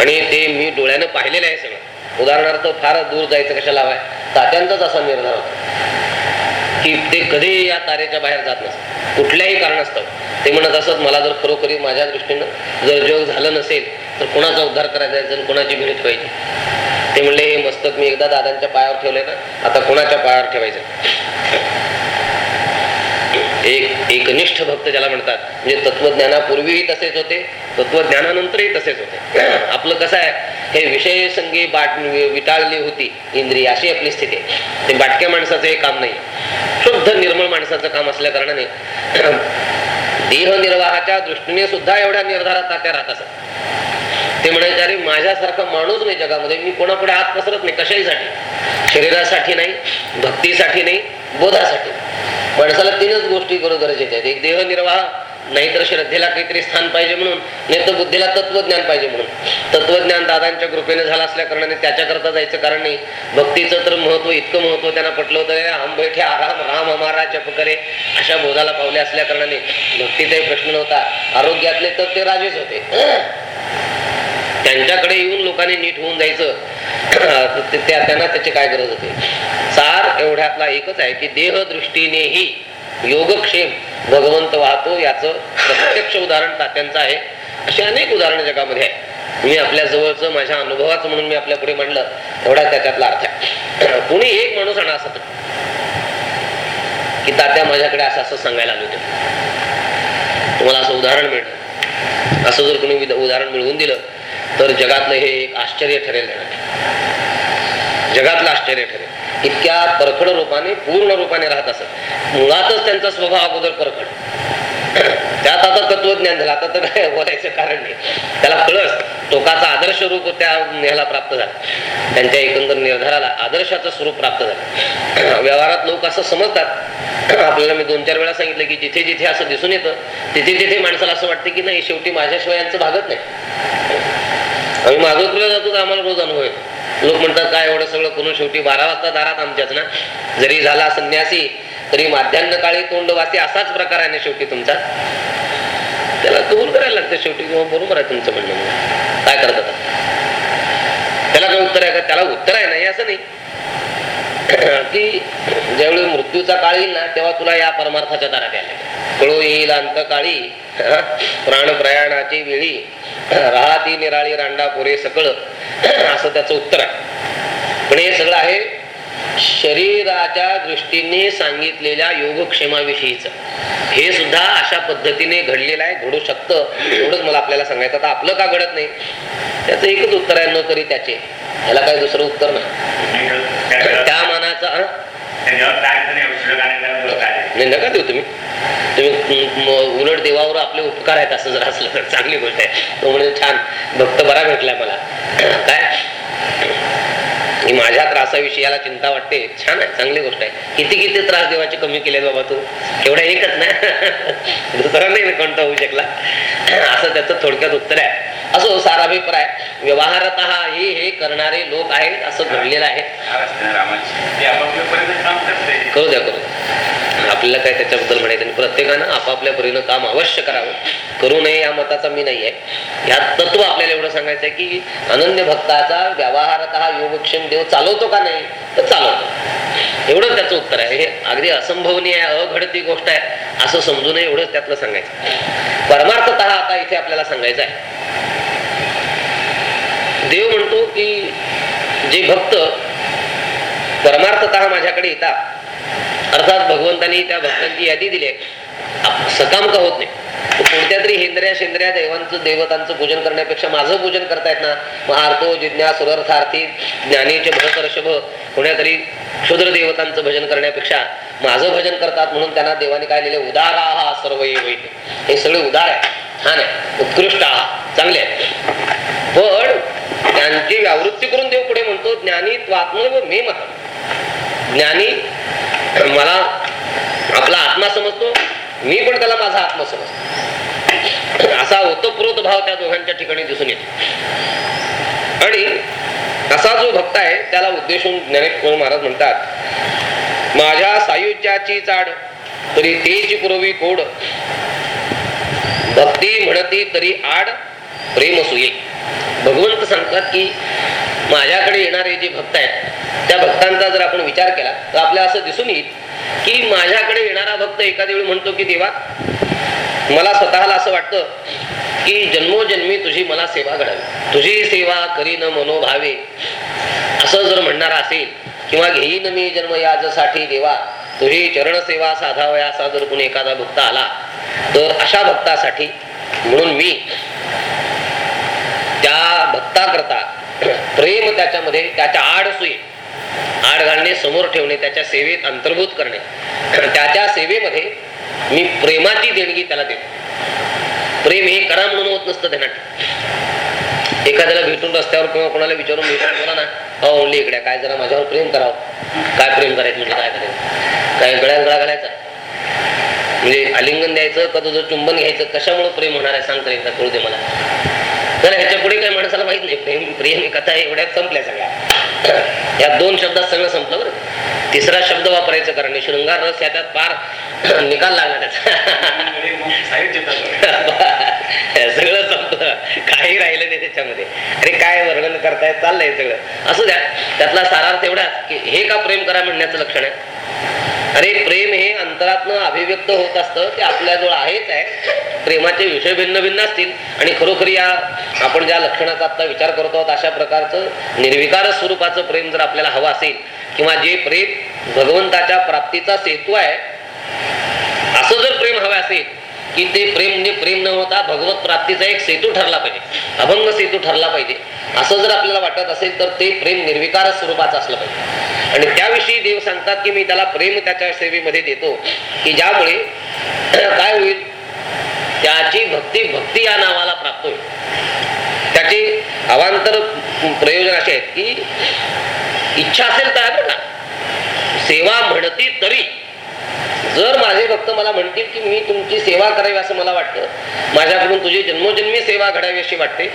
आणि ते मी डोळ्यानं पाहिलेलं आहे सगळं. उदाहरणार्थ फार दूर जायचं कशाला हवाय? तात्यांचाच असा निर्धार होता. की ते कधी या तारेच्या बाहेर जात नसत कुठल्याही कारणास्तव. ते म्हणत असत मला जर खरोखरी माझ्या दृष्टीनं जर जग झालं नसेल तर कोणाचा उद्धार करायचा आणि कोणाची भेट व्हायची? ते म्हणले हे मस्तक मी एकदा दादांच्या पायावर ठेवले ना आता कोणाच्या पायावर ठेवायचं? एक एकनिष्ठ भक्त ज्याला म्हणतात म्हणजे तत्वज्ञानापूर्वीही तसेच होते तत्वज्ञानानंतरही तसेच होते. आपलं कसं आहे हे विषय संगी बाट विटाळली होती इंद्रिय अशी आपली स्थिती आहे. ते बाटक्या माणसाचं हे काम नाही. शुद्ध निर्मळ माणसाचं काम असल्या कारणाने देह निर्वाहाच्या दृष्टीने सुद्धा एवढ्या निर्धारात तात्या राहत असत. ते म्हणायचे अरे माझ्यासारखा माणूस नाही जगामध्ये. मी कोणापुढे हात पसरत नाही. कशाहीसाठी शरीरासाठी नाही भक्तीसाठी नाही बोधासाठी माणसाला तीनच गोष्टी करू गरजेच्या आहेत. एक देह निर्वाह नाहीतर श्रद्धेला काहीतरी स्थान पाहिजे म्हणून नाही तर बुद्धीला तत्वज्ञान पाहिजे म्हणून. तत्वज्ञान दादांच्या कृपेने झालं असल्या कारणाने त्याच्याकरता जायचं कारण नाही. भक्तीचं तर महत्त्व इतकं महत्त्व त्यांना पटलं होतं हम बैठे आराम राम हमारा जप करे. अशा बोधाला पावले असल्या कारणाने भक्तीचाही प्रश्न नव्हता. आरोग्यातले तर ते राजेच होते. त्यांच्याकडे येऊन लोकांनी नीट होऊन जायचं. तर ते- त्या- त्यांना त्याची काय गरज होती? सार एवढ्यातला एकच आहे की देह दृष्टीनेही योगक्षेम भगवंत वाहतो याचं प्रत्यक्ष उदाहरण तात्यांचं आहे. अशी अनेक उदाहरणं जगामध्ये आहे मी आपल्या जवळचं माझ्या अनुभवाचं म्हणून मी आपल्या पुढे म्हणलं एवढा त्याच्यातला अर्थ आहे. कुणी एक माणूस आणा असत की तात्या माझ्याकडे असं असं सांगायला आले होते. तुम्हाला असं उदाहरण मिळत असं जर कोणी उदाहरण मिळवून दिलं तर जगातलं हे एक आश्चर्य ठरेल जगातलं आश्चर्य ठरेल. इतक्या परखड रूपाने पूर्ण रूपाने राहत असत. मुळातच त्यांचा स्वभाव अगोदर परखड. त्यात आता तत्वज्ञान झालं. आता तर काय बोलायचं कारण नाही. त्याला कळस. टोकाचा आदर्श रूप त्या ह्याला प्राप्त झाला. त्यांच्या एकंदर निर्धाराला आदर्शाचं स्वरूप प्राप्त झालं. व्यवहारात लोक असं समजतात. आपल्याला मी दोन चार वेळा सांगितलं की जिथे जिथे असं दिसून येतं तिथे तिथे माणसाला असं वाटतं की नाही शेवटी माझ्याशिवाय यांचं भागत नाही. आम्ही माधवपूरला जातो तर आम्हाला रोज अनुभव येतो. लोक म्हणतात काय एवढं सगळं करून शेवटी बारा वाजता दारात आमच्याच ना? जरी झाला संन्यासी तरी माध्यान्न काळी तोंड वासी असाच प्रकार आहे ना शेवटी तुमचा? त्याला कबूल करायला लागतं शेवटी किंवा बरोबर आहे तुमचं म्हणणं मग. काय करतात आता? त्याला काय उत्तर आहे का? त्याला उत्तर आहे नाही असं नाही. की ज्यावेळी मृत्यूचा काळ येईल ना तेव्हा तुला या परमार्थाच्या दारात यायला कळो येईल अंत काळी प्राण प्रयाणाची वेळी राहती निराळी रांडा पुरे सकळ असं त्याचं उत्तर आहे. पण हे सगळं आहे शरीराच्या दृष्टीने सांगितलेल्या योगक्षेमाविषयीच. हे सुद्धा अशा पद्धतीने घडलेलं आहे. घडू शकतं. एवढंच मला आपल्याला सांगायचं आता आपलं का घडत नाही? त्याचं एकच उत्तर आहे. न तरी त्याचे. याला काय दुसरं उत्तर नाही. त्या मानाचा नाही नका देऊ तुम्ही. तुम्ही उलट देवावर आपले उपकार आहेत असं जर असलं तर चांगली गोष्ट आहे. तो म्हणजे छान. भक्त बरा भेटलाय मला. काय? ही माझ्या त्रासाविषयी याला चिंता वाटते. छान आहे चांगली गोष्ट आहे. किती किती त्रास देवाचे कमी केले बाबा तू? एवढा एकच ना? दुसरा नाही ना कोणता होऊ शकला. असं त्याचं थोडक्यात उत्तर आहे. असो सारा अभिप्राय. व्यवहारत हे हे करणारे लोक आहेत असं घडलेलं आहे. करू द्या करू आपल्याला काय त्याच्याबद्दल म्हणायचं आणि प्रत्येकानं आपापल्या परीनं काम अवश्य करावं. करू नये या मताचा मी नाही आहे ह्या तत्व आपल्याला एवढं सांगायचं आहे की अनन्य भक्ताचा व्यवहारात हा योगक्षेम देव चालवतो का नाही तर चालवतो. एवढं त्याचं उत्तर आहे. हे अगदी असंभवनीय आहे अघडती गोष्ट आहे. असं समजू नये एवढंच त्यातलं सांगायचं. परमार्थत आता इथे आपल्याला सांगायचं आहे. देव म्हणतो की जे भक्त परमार्थत माझ्याकडे येतात अर्थात भगवंतांनी त्या भक्तांची यादी दिली आहे. सकाम का होत नाही? कोणत्या तरी हेंद्र्या शेंद्र्या देवांचं देवतांचं पूजन करण्यापेक्षा माझं पूजन करतायत ना? मग आर्तो जिज्ञा सुरर्थार्थी ज्ञानीचे भरतर्षभ कोण्या तरी क्षुद्र देवतांचं भजन करण्यापेक्षा माझं भजन करतात म्हणून त्यांना देवाने काय लिहिले? उदार हा सर्व हे सगळे उदार आहे छान आहे उत्कृष्ट आहात. चांगले आहे पण त्यांची व्यावृत्ती करून देव पुढे म्हणतो ज्ञानी त्वात्म व मे मत ज्ञानी मला आपला आत्मा समजतो मी पण त्याला माझा आत्मा समजतो. असा ओतप्रोत भाव त्या दोघांच्या ठिकाणी दिसून येतो. आणि असा जो भक्त आहे त्याला उद्देशून ज्ञानेश्वर महाराज म्हणतात माझ्या सायुज्याची चाड तरी तेज पुरवी कोड. भक्ती म्हणती तरी आड प्रेम असू येईल. भगवंत सांगतात की माझ्याकडे येणारे जे भक्त आहेत त्या भक्तांचा जर आपण विचार केला तर आपल्याला असं दिसून येईल की माझ्याकडे येणारा भक्त एखाद्या वेळी म्हणतो की देवा मला स्वतःला असं वाटतं की जन्मोजन्मी तुझी मला सेवा घडावी. तुझी सेवा करीन मनोभावे. असं जर म्हणणारा असेल किंवा घेईन मी जन्म याजसाठी देवा तुझी चरण सेवा साधावया असा जर कोणी एखादा भक्त आला तर अशा भक्तासाठी म्हणून मी त्या भक्ताकरता प्रेम त्याच्यामध्ये त्याच्या आड सुई आड घालणे समोर ठेवणे त्याच्या सेवेत अंतर्भूत करणे. त्याच्या सेवेमध्ये मी प्रेमाची देणगी त्याला देतो. प्रेम हे करा म्हणून होत नसतं त्यांना एखाद्याला भेटून रस्त्यावर किंवा कोणाला विचारून भेटून बोला ना हो ओनली इकडे काय जरा माझ्यावर प्रेम करावं. काय प्रेम करायचं म्हणजे काय करायचं? काय गळ्यात गळा घालायचा? म्हणजे आलिंगन द्यायचं का तुझं चुंबन घ्यायचं कशामुळे प्रेम होणार आहे? सांगता येईल का? कळू दे मला. तर ह्याच्या पुढे काय माणसाला माहीत नाही. प्रेम प्रेम कथा एवढ्यात संपल्या सगळ्या. या दोन शब्दात सगळं संपलं बरं. तिसरा शब्द वापरायचं कारण शृंगार रस या त्यात फार निकाल लागला त्याचा. सगळं संपलं. काही राहिलं नाही त्याच्यामध्ये. अरे काय वर्णन करताय चाललंय सगळं. असू द्या त्यातला सारार्थ एवढाच की हे का प्रेम करा म्हणण्याचं लक्षण आहे? अंतरातनं अभिव्यक्त होत असतं ते आपल्याजवळ आहेच आहे. प्रेमाचे विषय भिन्न भिन्न असतील. आणि खरोखर या आपण ज्या लक्षणाचा आता विचार करतो आहोत अशा प्रकारचं निर्विकार स्वरूपाचं प्रेम जर आपल्याला हवं असेल किंवा जे प्रेम भगवंताच्या प्राप्तीचा सेतू आहे असं जर प्रेम हवं असेल की ते प्रेम म्हणजे प्रेम न होता भगवत प्राप्तीचा एक सेतू ठरला पाहिजे. अभंग सेतू ठरला पाहिजे. असं जर आपल्याला वाटत असेल तर ते प्रेम निर्विकार स्वरूपाचं असलं पाहिजे. आणि त्याविषयी देव सांगतात की मी त्याला प्रेम त्याच्या सेवेमध्ये देतो. की ज्यामुळे काय होईल? त्याची भक्ती भक्ती या नावाला प्राप्त होईल. त्याचे अवांतर प्रयोजन असे आहेत की इच्छा असेल तर सेवा म्हणती तरी जर माझे भक्त मला म्हणतील की मी तुमची सेवा करावी असं मला वाटतं माझ्याकडून तुझी जन्मोजन्मी सेवा घडावी अशी वाटते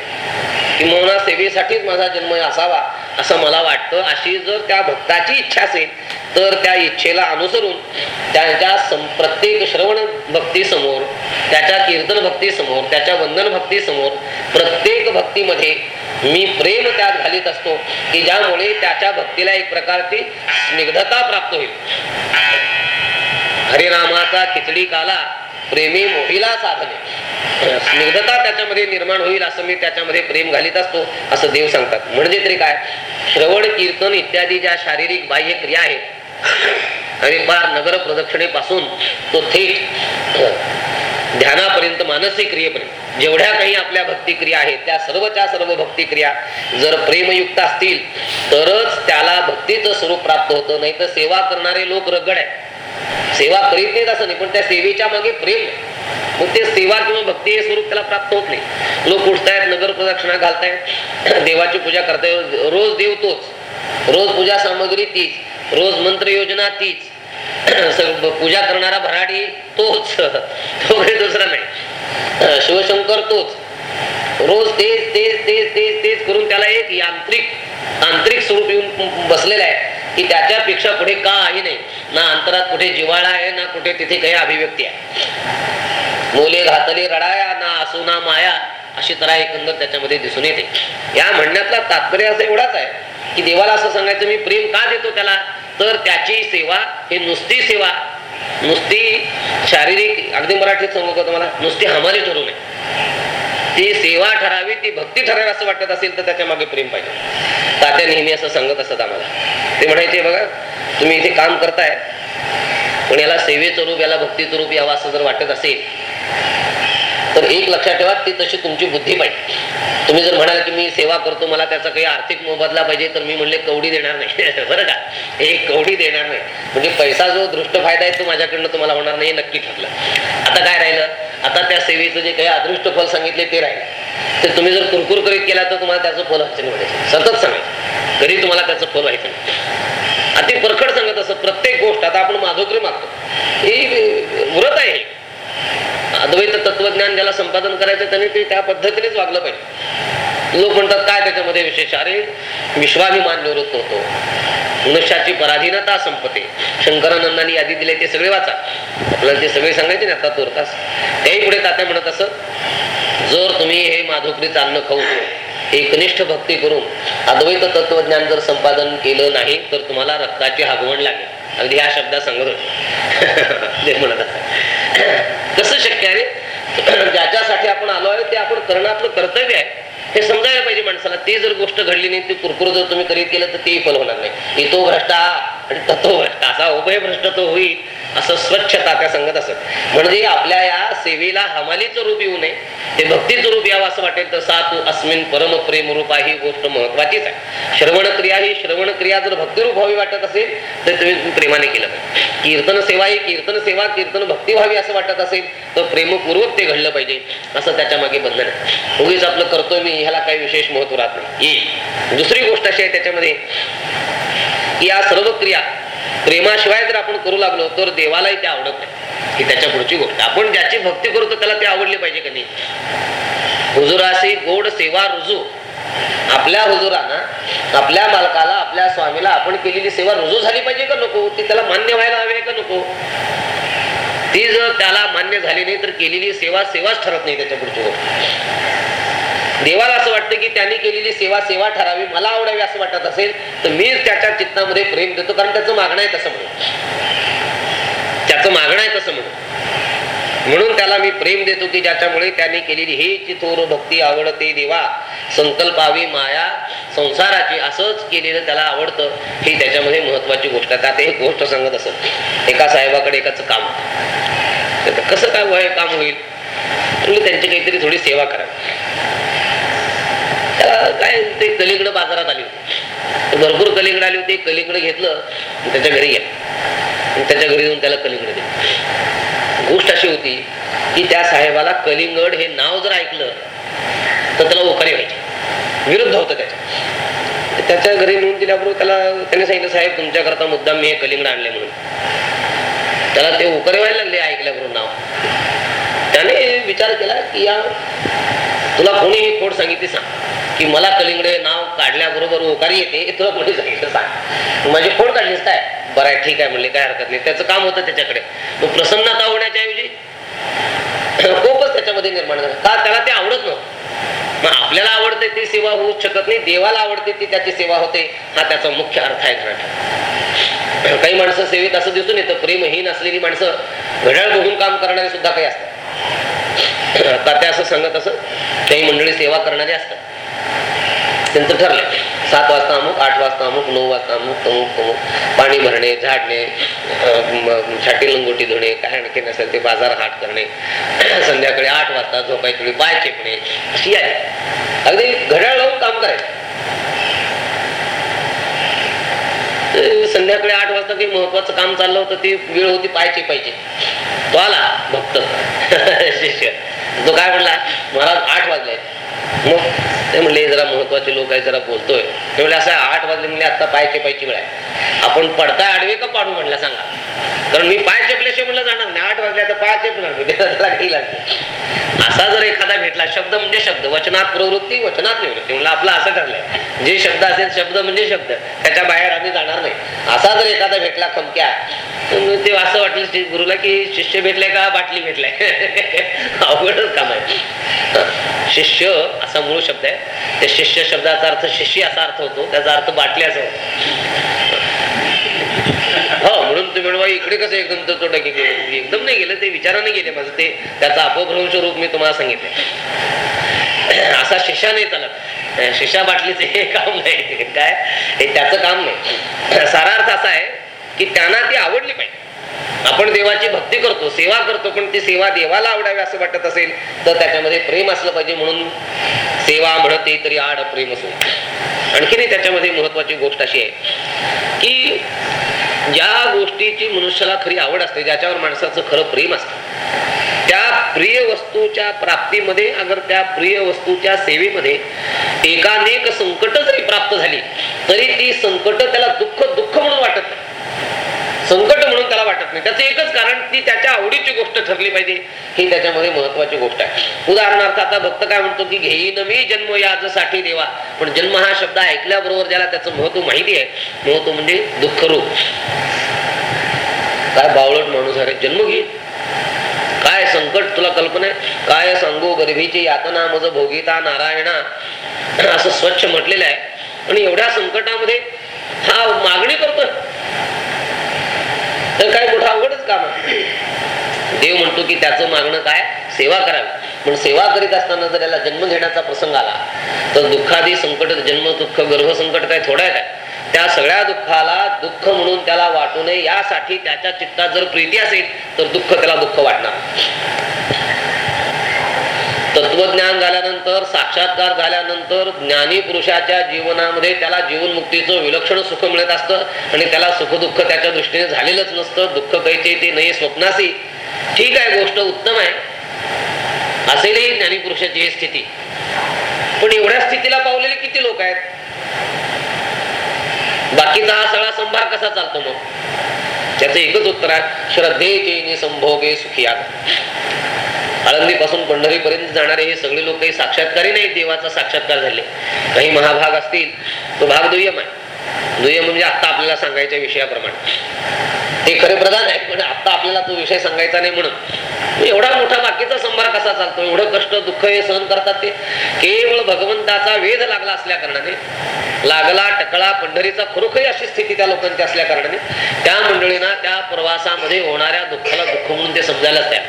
किंवा सेवेसाठीच माझा जन्म असावा असं मला वाटतं. अशी जर त्या भक्ताची इच्छा असेल तर त्या इच्छेला अनुसरून त्याच्या प्रत्येक श्रवण भक्ती समोर त्याच्या कीर्तन भक्ती समोर त्याच्या वंदन भक्ती समोर प्रत्येक भक्तीमध्ये मी प्रेम त्यात घालीत असतो की ज्यामुळे त्याच्या भक्तीला एक प्रकारची स्निग्धता प्राप्त होईल. हरिनामाचा खिचडी काला प्रेमी मोहिला साधने स्निग्धता त्याच्यामध्ये निर्माण होईल असं मी त्याच्यामध्ये प्रेम घालीत असतो असं देव सांगतात. म्हणजे तरी काय? श्रवण कीर्तन इत्यादी ज्या शारीरिक बाह्य क्रिया आहेत आणि पार नगर प्रदक्षिणेपासून तो थेट ध्यानापर्यंत मानसिक क्रियेपर्यंत जेवढ्या काही आपल्या भक्तिक्रिया आहेत त्या सर्वच्या सर्व भक्तिक्रिया जर प्रेमयुक्त असतील तरच त्याला भक्तीचं स्वरूप प्राप्त होतं. नाही तर सेवा करणारे लोक रगड आहे सेवा करीत नाहीत असं नाही पण त्या सेवेच्या मागे प्रेम मग ते सेवा किंवा भक्ती हे स्वरूप त्याला प्राप्त होत नाही. लोक उठतायत नगर प्रदक्षिणा घालतायत देवाची पूजा करतायत. रोज देव तोच. रोज पूजा सामग्री तीच. रोज मंत्र योजना तीच. पूजा करणारा भराडी तोच. तो काही दुसरा नाही. शिवशंकर तोच. रोज तेच तेच तेच तेच तेच करून त्याला एक यांत्रिक तांत्रिक स्वरूप येऊन बसलेलं आहे. की त्याच्यापेक्षा पुढे काही नाही. ना अंतरात कुठे जिवाळा आहे ना कुठे तिथे काही अभिव्यक्ती आहे. मुले घातली रडाया ना असू ना माया अशी तरा एकंदर त्याच्यामध्ये दिसून येते. या म्हणण्यातला तात्पर्य असं एवढाच आहे की देवाला असं सांगायचं मी प्रेम का देतो त्याला? तर त्याची सेवा हे नुसती सेवा नुसती शारीरिक अगदी मराठीत सांगू का तुम्हाला? नुसती हमाली ठरू नये. ती सेवा ठरावी ती भक्ती ठरावी असं वाटत असेल तर त्याच्यामागे प्रेम पाहिजे. तात्या नेहमी असं सांगत असत आम्हाला. ते म्हणायचे बघा तुम्ही इथे काम करताय पण याला सेवेचं रूप याला भक्तीचं रूप यावं असं जर वाटत असेल तर एक लक्षात ठेवा ती तशी तुमची बुद्धी पाहिजे. तुम्ही जर म्हणाल की मी सेवा करतो मला त्याचा काही आर्थिक मोबदला पाहिजे तर मी म्हणले कवडी देणार नाही. बरं का? एक कवडी देणार नाही. म्हणजे पैसा जो दृष्ट फायदा आहे तो माझ्याकडनं तुम्हाला होणार नाही नक्की ठरलं. आता काय राहिलं? आता त्या सेवेचं जे काही अदृष्ट फल सांगितले ते राहील. ते तुम्ही जर कुरकुर करीत केला तर तुम्हाला त्याचं फल व्हायचं नाही सतत सांगायचं तरी तुम्हाला त्याचं फल व्हायचं नाही. अति परखड सांगत असं प्रत्येक गोष्ट. आता आपण माधोकरी मागतो. ही व्रत आहे अद्वैत तत्वज्ञान ज्याला संपादन करायचं त्याने ते त्या पद्धतीनेच वागलं पाहिजे. लोक म्हणतात काय त्याच्यामध्ये विशेष? अरे विश्वाभिमान निवृत्त होतो. मनुष्याची पराधीनता संपते. शंकरानंदांनी यादी दिले ते सगळे वाचा. आपल्याला ते सगळे सांगायचे ना आता तोरतास त्याही पुढे तात्या म्हणत असत जर तुम्ही हे माधोकरीचं अन्न खाऊ एकनिष्ठ भक्ती करून अद्वैत तत्वज्ञान जर संपादन केलं नाही तर तुम्हाला रक्ताची हागवण लागेल. अगदी ह्या शब्दात सांगत. होते म्हणत कसं शक्य आहे? ज्याच्यासाठी आपण आलो आहे ते आपण करणं आपलं कर्तव्य आहे. हे समजायला पाहिजे माणसाला. ती जर गोष्ट घडली नाही ती कुरकुर जर तुम्ही करीत केलं तर तेही फल होणार नाही. तो भ्रष्टा. आणि तत्वभ्रष्ट असा उभय भ्रष्ट तो होईल असं स्वच्छता त्या सांगत असत म्हणजे आपल्या या सेवेला हमालीचं रूप येऊ नये. ते भक्तीचं रूप यावं असं वाटेल तर सातू अस्मिन परमप्रेम रूपा ही गोष्ट महत्वाचीच आहे. श्रवण क्रिया ही श्रवण क्रिया जर भक्तिरूप व्हावी वाटत असेल तर तुम्ही प्रेमाने केलं पाहिजे. कीर्तन सेवा ही कीर्तन सेवा कीर्तन भक्ती व्हावी असं वाटत असेल तर प्रेमपूर्वक ते घडलं पाहिजे. असं त्याच्यामागे बंधन आहे. उगीच आपलं करतोय मी ह्याला काही विशेष महत्त्व राहत नाही. दुसरी गोष्ट अशी आहे त्याच्यामध्ये या सर्व क्रिया प्रेमाशिवाय जर आपण करू लागलो तर देवालाही ते आवडत नाही. ही त्याच्या पुढची गोष्ट. आपण ज्याची भक्ती करतो त्याला ते आवडले पाहिजे का नाही? हुजुराशी गोड सेवा रुजू. आपल्या हुजुरानं आपल्या मालकाला आपल्या स्वामीला आपण केलेली सेवा रुजू झाली पाहिजे का नको? ती त्याला मान्य व्हायला हवी का नको? ती जर त्याला मान्य झाली नाही तर केलेली सेवा सेवाच ठरत नाही त्याच्या पुढची गोष्ट. देवाला असं वाटतं की त्यांनी केलेली सेवा सेवा ठरावी मला आवडावी असं वाटत असेल तर मीच त्याच्या चित्तामध्ये प्रेम देतो कारण त्याचं मागणं आहे तसं म्हणून. त्याचं मागणं आहे तसं म्हणून. म्हणून त्याला मी प्रेम देतो की ज्याच्यामुळे त्यांनी केलेली ही चिथोर भक्ती आवडते देवा संकल्पावी माया संसाराची असंच केलेलं त्याला आवडतं ही त्याच्यामध्ये महत्वाची गोष्ट आहे. त्यात एक गोष्ट सांगत असत एका साहेबाकडे एकाच काम कसं काय वय काम होईल? तुम्ही त्यांची काहीतरी थोडी सेवा करा. काय ते कलिंगड बाजारात आली होती. भरपूर कलिंगड आली होती. कलिंगड घेतलं त्याच्या घरी गेलं. त्याच्या घरी जाऊन त्याला कलिंगड दिलं. गोष्ट अशी होती की त्या साहेबाला कलिंगड हे नाव जर ऐकलं तर त्याला ओकारी व्हायचे. विरुद्ध होतं त्याच्या त्याच्या घरी नेऊन दिल्याबरोबर त्याला त्याने सांगितलं साहेब तुमच्याकरता मुद्दाम मी हे कलिंगड आणले म्हणून. त्याला ते ओकरे व्हायला लागले ऐकल्याबरोबर नाव. त्याने विचार केला की या तुला कोणी ही खोड सांगितली सांग. की मला कलिंगडे नाव काढल्याबरोबर ओकारी येते हे तुला कोणी सांगितलं सांग. माझी खोड काढलीस काय? बरं आहे ठीक आहे म्हणले काय हरकत नाही. त्याचं काम होतं त्याच्याकडे. मग प्रसन्नता होण्याच्या ऐवजी खूपच त्याच्यामध्ये निर्माण झाला. का? त्याला ते आवडत नव्हतं. मग आपल्याला आवडते ती सेवा होऊ शकत नाही देवाला आवडते ती त्याची सेवा होते हा त्याचा मुख्य अर्थ आहे घरात काही माणसं सेवेत असं दिसून येतं प्रेमहीन असलेली माणसं घड्याळ बघून काम करणारे सुद्धा काही असतात. तात्या असं सांगत असं काही मंडळी सेवा करणारे असतात. त्यांचं ठरलं. सात वाजता अमुक आठ वाजता अमुक नऊ वाजता अमुक अमुक अमुक पाणी भरणे झाडणे छाटी लंगोटी धुणे काय आणखी नसेल ते बाजार हाट करणे. संध्याकाळी आठ वाजता झोपायची बाय चेपणे. अशी आहे अगदी घड्याळ लावून काम करायचं. संध्याकाळी आठ वाजता काही महत्वाचं काम चाललं होतं ती वेळ होती पाहिजे पाहिजे. तो आला भक्त. शिष्य. तो काय म्हणला महाराज आठ वाजले. मग ते म्हणले जरा महत्त्वाचे लोक आहे जरा बोलतोय. ते म्हणले असं आठ वाजले म्हणले आता पाहिजे पाहिजे वेळ आहे. आपण पडताय आडवे का पाडू? म्हणलं सांगा. कारण मी पाय चेपल्याशिवाय म्हणलं जाणार नाही. आठ वाजल्या तर पाय चेपणार मी. त्याला असा जर एखादा भेटला शब्द म्हणजे शब्द. वचनात प्रवृत्ती वचनात निवृत्ती. म्हणलं आपलं असं ठरलंय. जे शब्द असेल शब्द म्हणजे शब्द. त्याच्या बाहेर आम्ही जाणार नाही. असा जर एखादा भेटला खमक्या ते असं वाटलं गुरुला की शिष्य भेटलाय का बाटली भेटलाय? अवघडच काम आहे. शिष्य असा मूळ शब्द आहे. त्या शिष्य शब्दाचा अर्थ शिष्य असा अर्थ होतो. त्याचा अर्थ बाटली असा होतो. हा म्हणून तुम्ही म्हणवा इकडे कसं एकदम तो तो एकदम नाही गेलं ते विचाराने गेले माझं ते त्याचा अपभ्रंश रूप मी तुम्हाला सांगितलं. असा शिष्या नाही त्याला शिष्या बाटलीचे हे काम नाही. काय? हे त्याचं काम नाही. सारा अर्थ असा आहे की त्यांना ती आवडली पाहिजे. आपण देवाची भक्ती करतो सेवा करतो पण ती सेवा देवाला आवडावी असं वाटत असेल तर त्याच्यामध्ये प्रेम असलं पाहिजे म्हणून सेवा म्हणते तरी आड प्रेम असो. आणखीनही त्याच्यामध्ये महत्वाची गोष्ट अशी आहे की ज्या गोष्टीची मनुष्याला खरी आवड असते ज्याच्यावर माणसाचं खरं प्रेम असतं त्या प्रिय वस्तूच्या प्राप्तीमध्ये अगर त्या प्रिय वस्तूच्या सेवेमध्ये एकानेक संकट जरी प्राप्त झाली तरी ती संकट त्याला दुःख दुःख म्हणून वाटत नाही. संकट म्हणून त्याला वाटत नाही. त्याचं एकच कारण ती त्याच्या आवडीची गोष्ट ठरली पाहिजे. ही त्याच्यामध्ये महत्वाची गोष्ट आहे. उदाहरणार्थ आता भक्त काय म्हणतो की घेईन मी जन्म याजसाठी देवा. पण जन्म हा शब्द ऐकल्याबरोबर ज्याला त्याचं महत्त्व माहिती आहे महत्त्व म्हणजे दुःखरूप. काय बावळट माणूस अरे जन्म घे. काय संकट तुला कल्पना आहे? काय सांगू गरिबीची यातना मज भोगिता नारायणा? असं स्वच्छ म्हटलेलं आहे. आणि एवढ्या संकटामध्ये हा मागणी करतोय. तर काय मोठं अवघडच काम देव म्हणतो की त्याचं मागणं काय? सेवा करावी. पण सेवा करीत असताना जर याला जन्म घेण्याचा प्रसंग आला तर दुःखादी संकट जन्म दुःख गर्भ संकट काय थोडा काय त्या सगळ्या दुःखाला दुःख म्हणून त्याला वाटू नये. यासाठी त्याच्या चित्तात जर प्रीती असेल तर दुःख त्याला दुःख वाटणार. तत्वज्ञान झाल्यानंतर साक्षात्कार झाल्यानंतर ज्ञानी पुरुषाच्या जीवनामध्ये त्याला जीवनमुक्तीचं विलक्षण सुख मिळत असतं आणि त्याला सुख दुःख त्याच्या दृष्टीने झालेलंच नसतं. दुःख कैचे ते नाही स्वप्नासी. ठीक आहे गोष्ट उत्तम आहे? असेलही ज्ञानी पुरुषाची ही स्थिती. पण एवढ्या स्थितीला पावलेले किती लोक आहेत? बाकीचा हा सगळा संभार कसा चालतो मग? त्याचं एकच उत्तर आहे श्रद्धेचे संभोगे सुखिया आळंदी पासून पंढरी पर्यंत जाणारे हे सगळे लोक काही साक्षात्कारी नाही देवाचा साक्षात्कार झाले. काही महाभाग असतील तो भाग दुय्यम आहे. दुय्यम म्हणजे आता आपल्याला सांगायच्या विषयाप्रमाणे. ते खरे प्रधान आहे पण आता आपल्याला तो विषय सांगायचा नाही म्हणून. एवढा मोठा बाकीचा संभार कसा चालतो एवढं कष्ट दुःख हे सहन करतात ते? केवळ भगवंताचा वेध लागला असल्या कारणाने लागला टकळा पंढरीचा खरोखरी अशी स्थिती त्या लोकांची असल्या कारणाने त्या मंडळींना त्या प्रवासामध्ये होणाऱ्या दुःखाला दुःख म्हणून ते समजायलाच त्या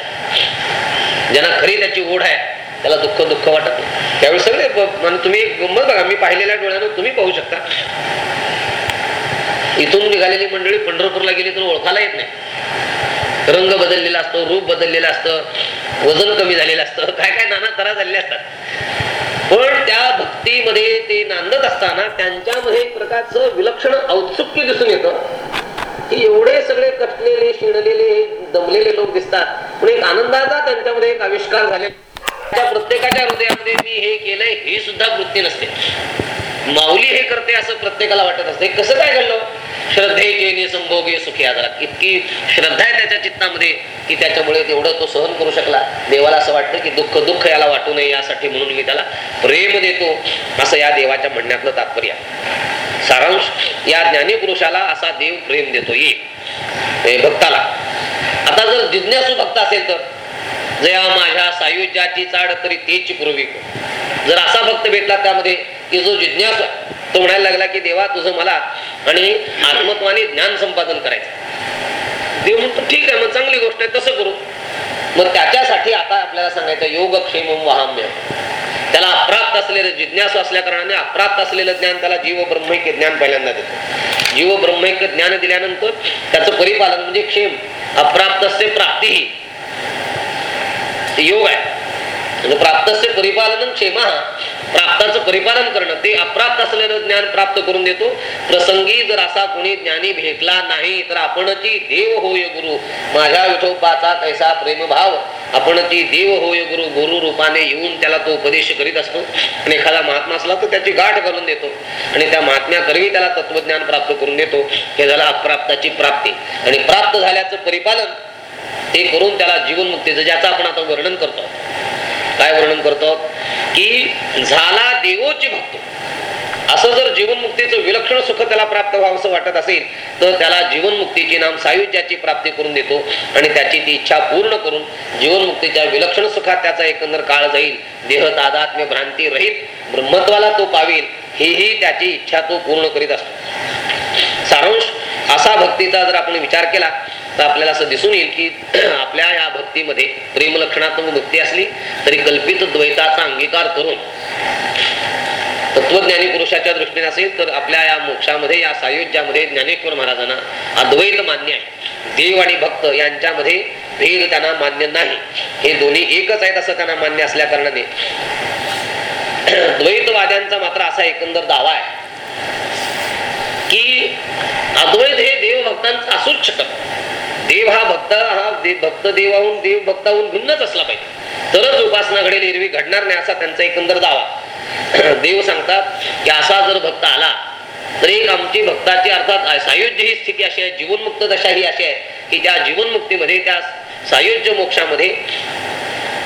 ज्यांना खरी त्याची ओढ आहे त्याला दुःख दुःख वाटत नाही. त्यावेळी सगळे म्हणजे तुम्ही गंमत बघा मी पाहिलेल्या डोळ्यानं तुम्ही पाहू शकता. इथून निघालेली मंडळी पंढरपूरला गेली तर ओळखायला येत नाही. रंग बदललेला असतो रूप बदललेलं असतं वजन कमी झालेलं असतं काय काय नाना तरा झालेले असतात. पण त्या भक्तीमध्ये ते नांदत असताना त्यांच्यामध्ये एक प्रकारचं विलक्षण औत्सुक्य दिसून येतं. की एवढे सगळे कटलेले शिणलेले दमलेले लोक दिसतात. पण एक आनंदाचा त्यांच्यामध्ये एक आविष्कार झाले त्या प्रत्येकाच्या हृदयामध्ये मी हे केलंय ही सुद्धा वृत्ती नसते. माऊली हे करते असं प्रत्येकाला वाटत असते. कसं काय घडलं? श्रद्धेचे निसंभोगे सुखी आदरात. इतकी श्रद्धा आहे त्याच्या चित्तामध्ये की त्याच्यामुळे तेवढं तो सहन करू शकला. देवाला असं वाटतं की दुःख दुःख याला वाटू नये यासाठी म्हणून मी त्याला प्रेम देतो. असं या देवाच्या म्हणण्यातलं तात्पर्य सारांश या ज्ञानी पुरुषाला असा देव प्रेम देतो. ये. भक्ताला. आता जर जिज्ञासू भक्त असेल तर? जया माझ्या सायुज्याची चाड तरी तेच पूर्वी जर असा भक्त भेटला त्यामध्ये की जो जिज्ञास तो म्हणायला लागला की देवा तुझं मला आणि आत्मत्वाने ज्ञान संपादन करायचं. देव म्हणतो ठीक आहे मग चांगली गोष्ट आहे तसं करू. मग त्याच्यासाठी आता आपल्याला सांगायचं योगक्षेम वाहाम्य त्याला अप्राप्त असलेलं जिज्ञासू असल्या कारणाने अप्राप्त असलेलं ज्ञान त्याला जीव ब्रह्मैक्य ज्ञान पहिल्यांदा देतो. जीव ब्रह्मैक्य ज्ञान दिल्यानंतर त्याचं परिपालन म्हणजे क्षेम. अप्राप्त असते प्राप्तीही योग आहे. म्हणजे प्राप्तस्य परिपालन क्षेमा प्राप्ताचं परिपालन करणं ते अप्राप्त असलेलं ज्ञान प्राप्त करून देतो. प्रसंगी जर असा कोणी ज्ञानी भेटला नाही तर आपण ती देव होय गुरु. माझ्या विठोबाचा कैसा प्रेमभाव. आपणची देव होय गुरु गुरु रूपाने येऊन त्याला तो उपदेश करीत असतो. आणि एखादा महात्मा असला तर त्याची गाठ घालून देतो. आणि त्या महात्म्याकरवी त्याला तत्वज्ञान प्राप्त करून देतो. हे झालं अप्राप्ताची प्राप्ती. आणि प्राप्त झाल्याचं परिपालन ते करून त्याला जीवनमुक्तीचं ज्याचं आपण आता वर्णन करतो. काय वर्णन करतो? की झाला देवोची भक्त. असं जर जीवनमुक्तीचं विलक्षण सुख त्याला प्राप्त व्हावं असं वाटत असेल तर त्याला जीवनमुक्तीची नाम सायुज्याची प्राप्ती करून देतो आणि त्याची ती इच्छा पूर्ण करून जीवनमुक्तीच्या विलक्षण सुखात त्याचा एकंदर काळ जाईल. देह तादात्म्य भ्रांती रहित ब्रह्मत्वाला तो पावेल हेही त्याची इच्छा तो पूर्ण करीत असतो. सारांश असा भक्तीचा जर आपण विचार केला तर आपल्याला असं दिसून येईल की आपल्या या भक्तीमध्ये प्रेमलक्षणात्मक भक्ती असली तरी कल्पित द्वैताचा अंगीकार करून तत्वज्ञानी पुरुषाच्या दृष्टीने असेल तर आपल्या या मोक्षामध्ये या सायुज्यामध्ये ज्ञानेश्वर महाराजांना अद्वैत मान्य आहे. देव आणि भक्त यांच्यामध्ये भेद त्यांना मान्य नाही. हे दोन्ही एकच आहेत असं त्यांना मान्य असल्या कारणाने. द्वैतवाद्यांचा मात्र असा एकंदर दावा आहे. की अद्वैत हे देव भक्तांचं असूच शकत देव हा भक्त हा भक्त देवाहून देव भक्ताहून भिन्नच असला पाहिजे. तरच उपासना घडेल एरवी घडणार नाही असा त्यांचा एकंदर दावा. देव सांगतात की असा जर भक्त आला तर एक आमची भक्ताची अर्थात सायुज्य ही स्थिती अशी आहे जीवनमुक्त दशा ही अशी आहे की ज्या जीवनमुक्तीमध्ये त्या सायुज्य मोक्षामध्ये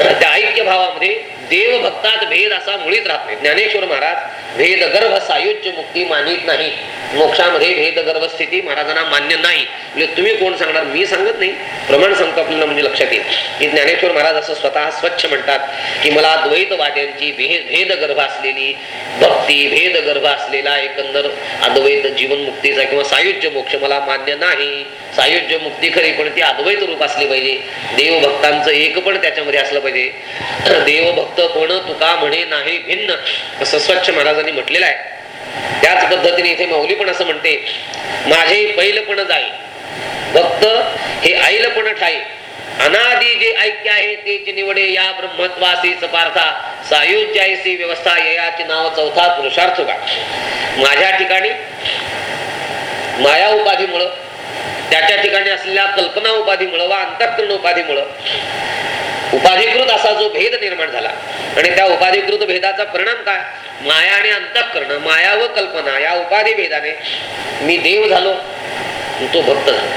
त्या ऐक्य भावामध्ये देव भक्तात भेद असा मुळीच राहत नाही. ज्ञानेश्वर महाराज भेद गर्भ सायुज्य मुक्ती मानित नाही. मोक्षामध्ये भेद गर्भ स्थिती महाराजांना मान्य नाही. म्हणजे तुम्ही कोण सांगणार? मी सांगत नाही. प्रमाण सांगतो आपल्याला म्हणजे लक्षात येईल. की ज्ञानेश्वर महाराज असं स्वतः स्वच्छ म्हणतात की मला द्वैतवाद्यांची भेद भेद गर्भ असलेली भक्ती भेद गर्भ असलेला एकंदर अद्वैत जीवन मुक्तीचा किंवा सायुज्य मोक्ष मला मान्य नाही. सायुज्य मुक्ती खरी पण ती अद्वैत रूप असली पाहिजे. देवभक्तांचं एक पण त्याच्यामध्ये असलं पाहिजे. देवभक्त पण तुका म्हणे नाही भिन्न. असं स्वच्छ महाराजांनी म्हटलेलं आहे. त्याच पद्धतीने इथे माऊली पण असं म्हणते माझे पैलपण जाई. भक्त हे आईलपण ठाई. अनादि जे ऐक्य आहे तेच निवडे या ब्रह्मत्वासी सपार्था. सायुज्यायसी व्यवस्था ययाचे नाव चौथा पुरुषार्थ का माझ्या ठिकाणी माया उपाधीमुळं त्याच्या ठिकाणी असलेल्या कल्पना उपाधीमुळं वा अंतःकरण उपाधीमुळं उपाधिकृत असा जो भेद निर्माण झाला. आणि त्या उपाधिकृत भेदाचा परिणाम काय? माया आणि अंतःकरण माया व कल्पना या उपाधी भेदाने मी देव झालो तो भक्त झाला.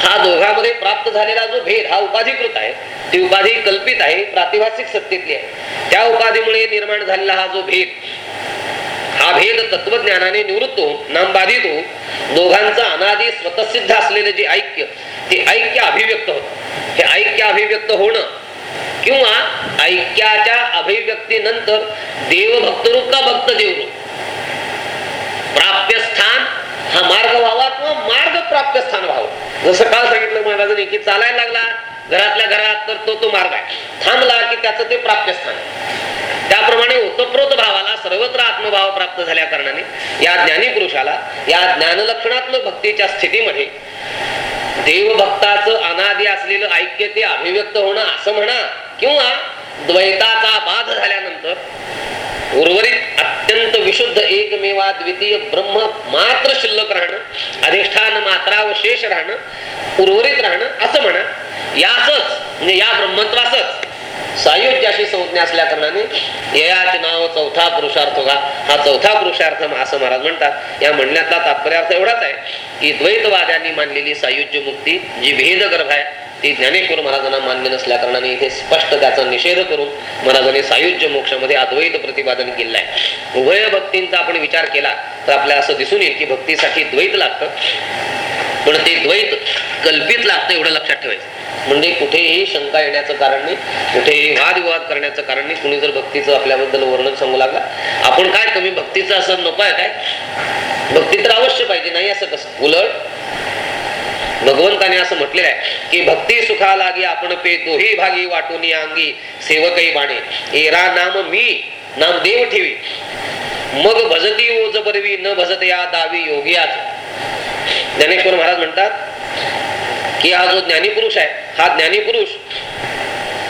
हा दोघांमध्ये प्राप्त झालेला जो भेद हा उपाधिकृत आहे ती उपाधी कल्पित आहे प्रातिभासिक सत्तेतली आहे. त्या उपाधीमुळे निर्माण झालेला हा जो भेद अभेद तत्वज्ञानाने निवृत्त होऊन नामबाधित होऊन दोघांचं अनादी स्वतसिद्ध असलेले जे ऐक्य ते ऐक्य अभिव्यक्त होत. हे ऐक्य अभिव्यक्त होणं किंवा ऐक्याच्या अभिव्यक्तीनंतर देवभक्तरूप का भक्त देवरूप. प्राप्यस्थान हा मार्ग व्हावा किंवा मार्ग प्राप्यस्थान व्हावं. जसं काल सांगितलं महाराजांनी की चालायला लागला घरातल्या घरात तर तो तो मार्ग आहे. थांबला की त्याचं ते प्राप्यस्थान त्याप्रमाणे ओतप्रोत भावाला सर्वत्र आत्मभाव प्राप्त झाल्या कारणाने या ज्ञानी पुरुषाला या ज्ञानलक्षणात्मक भक्तीच्या स्थितीमध्ये देवभक्ताचं अनादी असलेलं ऐक्य ते अभिव्यक्त होणं असं म्हणा किंवा द्वैताचा बाध झाल्यानंतर उर्वरित अत्यंत विशुद्ध एकमेवा द्वितीय ब्रह्म मात्र शिल्लक राहणं अधिष्ठान मात्रावशेष राहणं उर्वरित राहणं असं म्हणा याच म्हणजे या ब्रह्मत्वासच सायुज्याशी संज्ञा असल्या कारणाने ययाच नाव चौथा पुरुषार्थ होगा हा चौथा पुरुषार्थ असं महाराज म्हणतात. या म्हणण्यातला तात्पर्यार्थ एवढाच आहे की द्वैतवाद्यांनी मानलेली सायुज्य मुक्ती जी भेद गर्भ आहे ती ज्ञानेश्वर महाराजांना मान्य नसल्या कारणाने इथे स्पष्ट त्याचा निषेध करून महाराजांनी सायुज्य मोक्षामध्ये अद्वैत प्रतिपादन केलं आहे उभय भक्तींचा आपण विचार केला तर आपल्याला असं दिसून येईल की भक्तीसाठी द्वैत लागतं. पण ते द्वैत कल्पित लागतं एवढं लक्षात ठेवायचं. म्हणजे कुठेही शंका येण्याचं कारण नाही कुठेही वादविवाद करण्याचं कारण नाही. कुणी जर भक्तीचं आपल्याबद्दल वर्णन सांगू लागला आपण काय कमी भक्तीचं असं नको आहे काय? भक्ती तर अवश्य पाहिजे नाही असं कसं? उलट भगवंताने असं म्हटलेलं आहे की भक्ती सुखा लागी आपण पे दोही भागी वाटून अंगी सेवकही बाणे. एरा नाम मी नाम देव ठेवी. मग भजती ओज बरवी न भजत या दावी योगी आज. ज्ञानेश्वर महाराज म्हणतात की हा जो ज्ञानी पुरुष आहे हा ज्ञानी पुरुष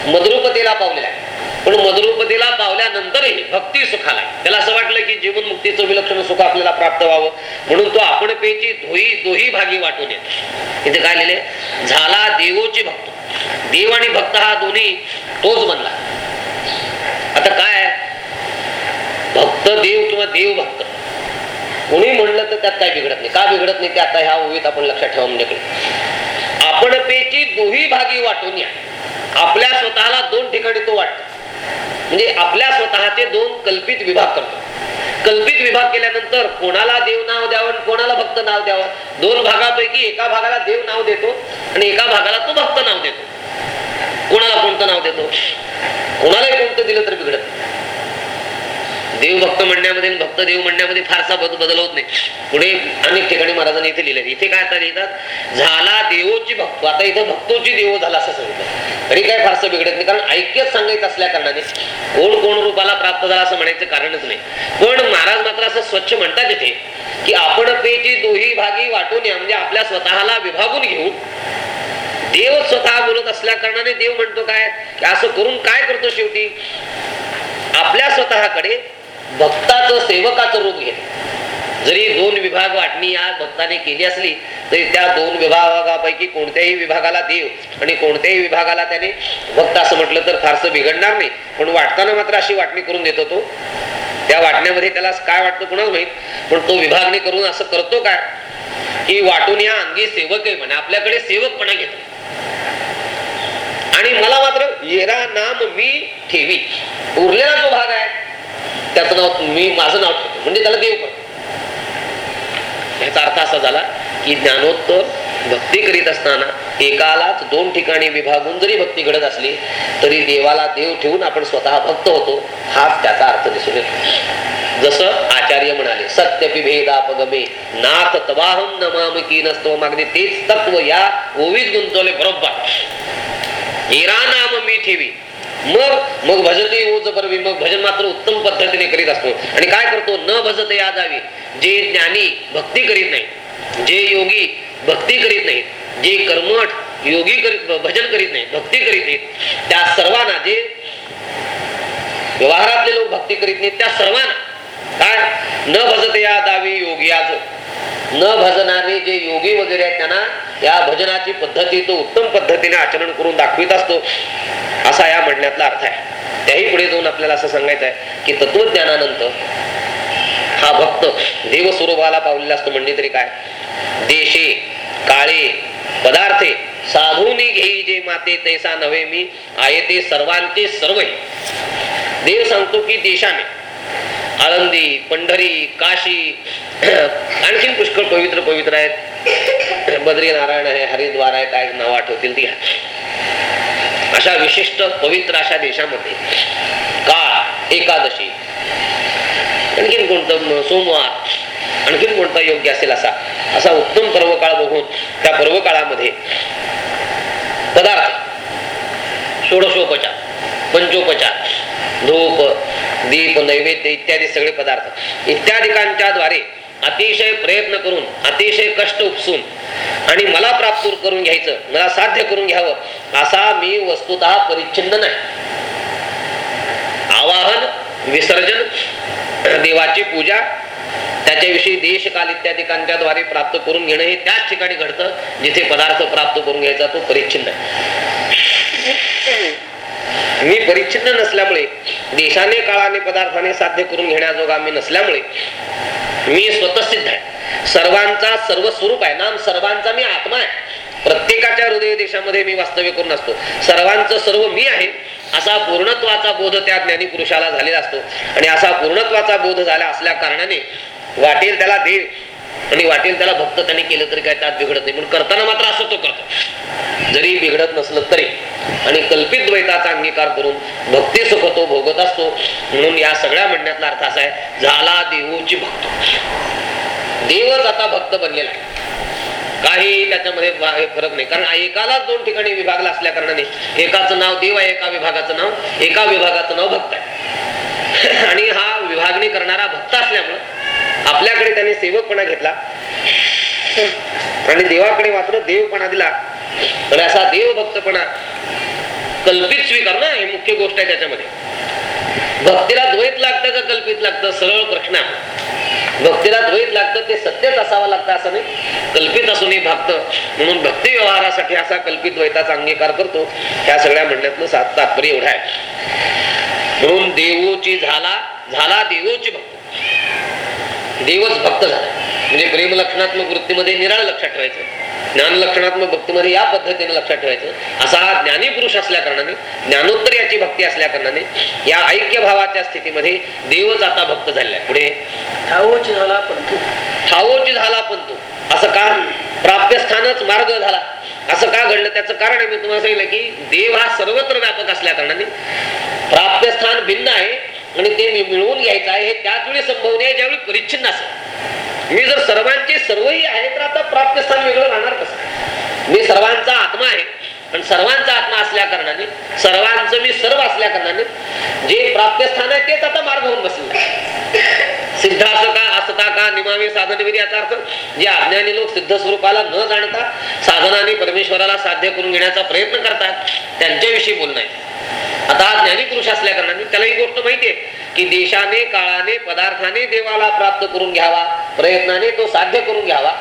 मधुरूपतेला पावलेला आहे. पण मधुरूपतीला पावल्यानंतरही भक्ती सुखाला त्याला असं वाटलं की जीवन मुक्तीचं विलक्षण सुख आपल्याला प्राप्त व्हावं. म्हणून तो आपण पेची धोई दोही भागी वाटून येतो. इथे काय लिहिले झाला देवोची भक्त. देव आणि भक्त हा दोन्ही तोच बनला. आता काय भक्त देव किंवा देव भक्त. कोणी म्हणलं तर त्यात काय बिघडत नाही. का बिघडत नाही ते आता ह्या ओळीत आपण लक्षात ठेवा म्हणजे आपण पेची दोही भागी वाटून या. आपल्या स्वतःला दोन ठिकाणी तो वाटतो. म्हणजे आपल्या स्वतःचे दोन कल्पित विभाग करतो. कल्पित विभाग केल्यानंतर कोणाला देव नाव द्यावं आणि कोणाला भक्त नाव द्यावं? दोन भागापैकी एका भागाला देव नाव देतो आणि एका भागाला तो भक्त नाव देतो. कोणाला कोणतं नाव देतो? कोणालाही कोणतं दिलं तर बिघडत देवभक्त म्हणण्यामध्ये भक्त देव म्हणण्यामध्ये फारसा बद- बदल होत नाही. पुढे अनेक ठिकाणी महाराजांनी इथे लिहिलं इथे काय आता लिहितात? झाला देवोची भक्त. आता इथं भक्तोची देव झाला असं सांगितलं. तरी काय फारसं बिघडत नाही. कारण ऐक्यच सांगायचं असल्या कारणाने कोण कोण रूपाला प्राप्त झाला असं म्हणायचं कारणच नाही. पण महाराज मात्र असं स्वच्छ म्हणतात इथे की आपण पेची दोही भागी वाटून या म्हणजे आपल्या स्वतःला विभागून घेऊन देव स्वतः बोलत असल्या कारणाने देव म्हणतो काय? असं करून काय करतो शेवटी? आपल्या स्वतःकडे भक्ताचं सेवकाचं रूप घेत जरी दोन विभाग वाटणी या भक्ताने केली असली तरी त्या दोन विभागापैकी कोणत्याही विभागाला देव आणि कोणत्याही विभागाला त्याने भक्त असं म्हटलं तर फारसं बिघडणार नाही. पण वाटताना मात्र अशी वाटणी करून देतो तो. त्या वाटण्यामध्ये त्याला काय वाटतं कुणाच माहीत? पण तो विभागने करून असं करतो काय? की वाटून या अंगी सेवक आहे म्हणे. आपल्याकडे सेवकपणा घेतो. आणि मला मात्र येरा नाम मी ठेवी. उरलेला जो भाग आहे त्याचं नाव मी माझं नाव म्हणजे त्याला देव पण. याचा अर्थ असा झाला की ज्ञानोत्तर भक्ती करीत असताना एकालाच दोन ठिकाणी विभागून जरी भक्ती घडत असली तरी देवाला देव ठेवून आपण स्वतः भक्त होतो हाच त्याचा अर्थ दिसून येतो. जसं आचार्य म्हणाले सत्यपि भेदापगमे नाथ तवाहम नमाम की नसतो मागणे तेच तत्व या ओवीत गुंतवले बरोबर. हिरा नाम मी ठेवी. मग मग भजते हो ओज बरवी मग भजन मात्र उत्तम पद्धतीने करीत असतो. आणि काय करतो? न भजते या जावी जे ज्ञानी भक्ती करीत नाही जे योगी भक्ती करीत नाहीत जे कर्मठ योगी करीत भजन करीत नाही भक्ती करीत नाहीत त्या सर्वांना जे व्यवहारातले लोक भक्ती करीत नाहीत त्या सर्वांना काय? न भजते या दावी योगी आज. न भजणारे जे योगी वगैरे आहेत त्यांना या भजनाची पद्धती तो उत्तम पद्धतीने आचरण करून दाखवित असतो. असा या म्हणण्यातला अर्थ आहे. त्याही पुढे जाऊन आपल्याला असं सांगायचं आहे की तत्वज्ञानानंतर हा भक्त देव स्वरूपाला पावलेला असतो म्हणजे तरी काय? देशे काळे पदार्थे साधूनी घेई जे माते तैसा नव्हे मी आहे ते सर्वांचे सर्व. देव सांगतो की देशाने आळंदी पंढरी काशी आणखीन पुष्कळ पवित्र पवित्र आहेत. बद्री नारायण आहे हरिद्वार आहे काय नाव आठवतील ती. अशा विशिष्ट पवित्र अशा देशामध्ये काळ एकादशी? आणखीन कोणतं सोमवार आणखीन कोणता योग्य असेल असा असा उत्तम पर्व काळ बघून त्या पर्व काळामध्ये पदार्थ षोडशोपचार पंचोपचार धूप दीप नैवेद्य इत्यादी सगळे पदार्थ. इत्यादिकांच्या द्वारे अतिशय प्रयत्न करून अतिशय कष्ट उपसून आणि मला प्राप्त करून घ्यायचं मला साध्य करून घ्यावं असा मी वस्तुतः परिच्छिन्न नाही. आवाहन विसर्जन देवाची पूजा त्याच्याविषयी देशकाल इत्यादिकांच्या द्वारे प्राप्त करून घेणं हे त्याच ठिकाणी घडतं जिथे पदार्थ प्राप्त करून घ्यायचा तो परिच्छिन्न आहे. मी परिच्छिन्न नसल्यामुळे देशाने काळाने पदार्थाने साध्य करून घेण्याजोगा मी नसल्यामुळे मी स्वतःसिद्ध आहे. सर्वांचा सर्व स्वरूप आहे. नाम सर्वांचा मी आत्मा आहे. प्रत्येकाच्या हृदय देशामध्ये मी वास्तव्य करून असतो. सर्वांचं सर्व मी आहे असा पूर्णत्वाचा बोध त्या ज्ञानी पुरुषाला झालेला असतो. आणि असा पूर्णत्वाचा बोध झाला असल्या कारणाने वाटेल त्याला देव आणि वाटेल त्याला भक्त त्याने केलं तरी काय त्यात बिघडत नाही. पण करताना मात्र असं तो करतो. जरी बिघडत नसलं तरी. आणि कल्पित द्वैताचा अंगीकार करून भक्ती सुख तो भोगत असतो. म्हणून या सगळ्या म्हणण्यातला अर्थ असा आहे झाला देवोची भक्त. देवच आता भक्त बनलेला आहे. काही त्याच्यामध्ये हे फरक नाही. कारण एकालाच दोन ठिकाणी विभागला असल्या कारणाने एकाचं नाव देव आहे एका विभागाचं नाव एका विभागाचं नाव भक्त आहे. आणि हा विभागणी करणारा भक्त असल्यामुळं आपल्याकडे त्याने सेवकपणा घेतला. आणि देवाकडे मात्र देवपणा दिला. तर असा देवभक्तपणा कल्पित स्वीकार ना ही मुख्य गोष्ट आहे त्याच्यामध्ये. भक्तीला द्वैत लागतं का कल्पित लागतं? सरळ प्रश्न. भक्तीला द्वैत लागतं ते सत्यच असावं लागतं असं नाही. कल्पित असूनही भक्त. म्हणून भक्ती व्यवहारासाठी असा कल्पित द्वैताचा अंगीकार करतो. ह्या सगळ्या म्हणण्यातलं सात तात्पर्य एवढा आहे. म्हणून देवोची झाला झाला देवोची भक्त. देवच भक्त झाला. म्हणजे प्रेम लक्षणात्मक वृत्तीमध्ये निराळ लक्षात ठेवायचं. ज्ञान लक्षणात्मक भक्तीमध्ये या पद्धतीने लक्षात ठेवायचं. असा हा ज्ञानी पुरुष असल्या कारणाने ज्ञानोत्तर याची भक्ती असल्या कारणाने या ऐक्य भावाच्या स्थितीमध्ये देवच आता भक्त झालेला आहे. पुढे. ठाऊच झाला पण तू. ठावोची झाला पण तू. असं का? प्राप्यस्थानच मार्ग झाला. असं का घडलं? त्याचं कारण आहे मी तुम्हाला सांगितलं की देव हा सर्वत्र व्यापक असल्या कारणाने प्राप्यस्थान भिन्न आहे. आणि ते मी मिळवून घ्यायचं आहे हे त्याच वेळी संभवणे आहे ज्यावेळी परिच्छिन्न असेल. मी जर सर्वांचे सर्वही आहे तर आता प्राप्त स्थान वेगळं राहणार कसं? मी सर्वांचा आत्मा आहे. आणि सर्वांचा आत्मा असल्या कारणाने सर्वांचं मी सर्व असल्या कारणाने जे प्राप्यस्थान आहे तेच आता मार्ग होऊन बसले. सिद्ध असं का असता का निमावे साधनविधी याचा अर्थ जे अज्ञानी लोक सिद्ध स्वरूपाला न जाणता साधनाने परमेश्वराला साध्य करून घेण्याचा प्रयत्न करतात त्यांच्याविषयी बोलणं आहे. आता ज्ञानी पुरुष असल्या कारणाने त्याला ही गोष्ट माहितीये की देशाने काळाने पदार्थाने देवाला प्राप्त करून घ्यावा प्रयत्नाने तो साध्य करून घ्यावा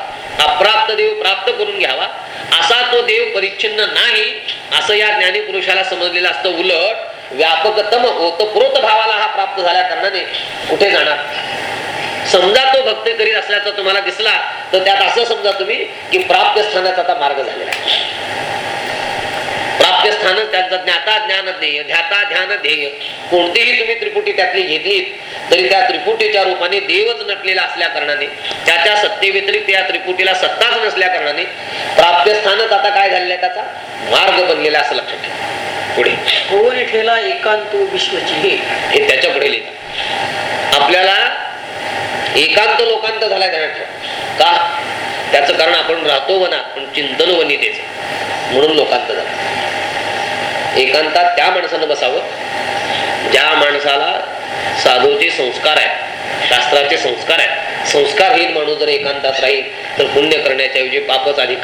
अप्राप्त देव प्राप्त करून घ्यावा असा तो देव परिच्छिन्न नाही असं या ज्ञानी पुरुषाला समजलेलं असतं उलट व्यापकतम ओतप्रोत भावाला हा प्राप्त झाल्या कारणाने कुठे जाणार? समजा तो भक्त करीत असल्याचा तुम्हाला दिसला तर त्यात असं समजा तुम्ही की प्राप्त स्थानाचा आता मार्ग झालेला आहे. प्राप्य स्थान त्यांचं ज्ञाता ज्ञान ध्येय ध्याता ध्यान ध्येय कोणतीही तुम्ही त्रिपुटी त्यातली घेतलीत तरी त्या त्रिपुटीच्या रूपाने देवच नटलेला असल्या कारणाने त्याच्या सत्ते व्यतिरिक्त या त्रिपुटीला सत्ताच नसल्या कारणाने प्राप्य स्थानच आता काय झालेलं आहे त्याचा? मार्ग बनलेला असं लक्षात ठेवा. पुढे. होऊन ठेला एकांतो विश्वची हे? त्याच्या पुढे लिहितात आपल्याला एकांत लोकांत झालाय ध्यानात ठेवा? का? त्याचं कारण आपण राहतो वनात पण चिंतन वनितेच म्हणून लोकांत झालं. एकांतात त्या माणसानं बसावं. ज्या माणसाला साधूचे संस्कार आहेत शास्त्राचे संस्कार आहेत संस्कारहीन माणूस जर एकांतात राहील तर पुण्य करण्याच्या ऐवजी पापच अधिक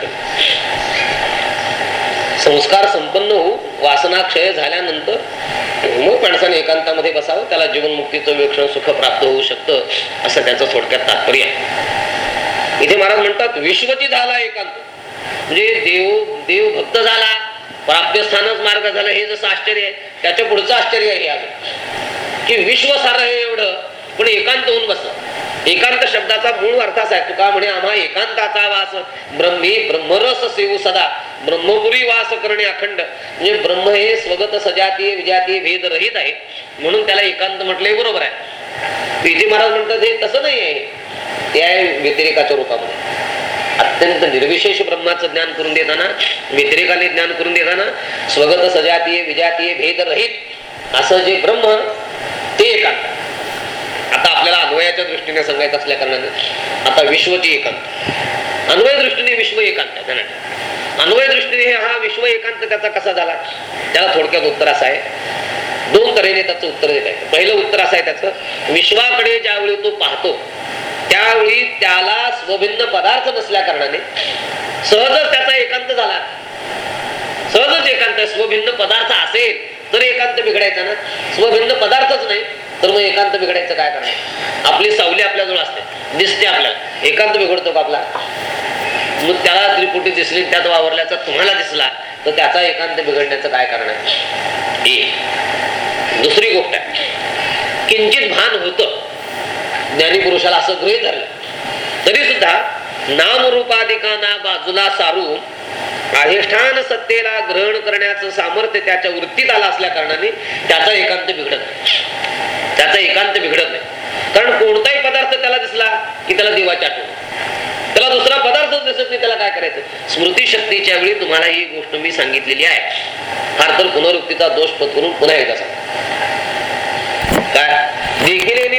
संस्कार संपन्न होऊ वासना क्षय झाल्यानंतर मग माणसाने एकांतामध्ये बसावं त्याला जीवनमुक्तीचं विलक्षण सुख प्राप्त होऊ शकतं असं त्याचं थोडक्यात तात्पर्य आहे. इथे महाराज म्हणतात विश्वती झाला एकांत. म्हणजे देव देव भक्त झाला. प्राप्य स्थानच मार्ग झाला हे जसं आश्चर्य आहे त्याच्या पुढचं आश्चर्य आहे हे अजून. की विश्व सारं हे एवढं पण एकांत होऊन बसलं. एकांत शब्दाचा मूळ अर्थ असा आहे तुका म्हणे आम्हा एकांताचा वास ब्रह्मी ब्रह्मरस सेवू सदा ब्रह्मपुरी वास करणे अखंड. म्हणजे ब्रह्म हे स्वगत सजातीय विजातीय भेद रहित आहे. म्हणून त्याला एकांत म्हटले बरोबर आहे. पीजी महाराज म्हणतात हे तसं नाही आहे. ते आहे व्यतिरेकाच्या रूपामध्ये. अत्यंत निर्विशेष ब्रह्माचं ज्ञान करून देताना व्यतिरेकाने ज्ञान करून देताना स्वगत सजातीय विजातीय भेद रहित असं जे ब्रह्म ते एकांत आता आपल्याला अन्वयाच्या दृष्टीने सांगायचं असल्या कारणाने आता विश्वची एकांत अन्वय दृष्टीने विश्व एकांत अन्वय दृष्टीने हा विश्व एकांत त्याचा कसा झाला? त्याला थोडक्यात उत्तर असं आहे. दोन तऱ्हेने त्याचं उत्तर देत आहे पहिलं उत्तर असं आहे त्याचं विश्वाकडे ज्यावेळी तो पाहतो त्यावेळी त्याला स्वभिन्न पदार्थ नसल्या कारणाने सहजच त्याचा एकांत झाला. सहजच एकांत आहे. स्वभिन्न पदार्थ असेल तर एकांत बिघडायचा ना? स्वभिन्न पदार्थच नाही तर मग एकांत बिघडायचं काय करणार? आपली सावली आपल्याजवळ असते दिसते आपल्याला. एकांत बिघडतो का आपला? मग त्याला त्रिपुटी दिसली त्यात वावरल्याचा तुम्हाला दिसला तर त्याचा एकांत बिघडण्याचं काय कारण आहे दुसरी गोष्ट आहे. किंचित भान होत ज्ञानी पुरुषाला असं गृह झालं तरी सुद्धा नामरूपाधिकांना बाजूला सारून अधिष्ठान सत्तेला ग्रहण करण्याचं सामर्थ्य त्याच्या वृत्तीत आला असल्या कारणाने त्याचा एकांत बिघडत नाही. त्याचा एकांत बिघडत नाही. कारण कोणताही पदार्थ त्याला दिसला की त्याला देवाची आठवण. त्याला दुसरा पदार्थ दिसत नाही त्याला काय करायचं? स्मृती शक्तीच्या वेळी तुम्हाला ही गोष्ट मी सांगितलेली आहे. फार तर पुनरुक्तीचा दोष पत्करून पुन्हा एकदा सांग. काय? देखील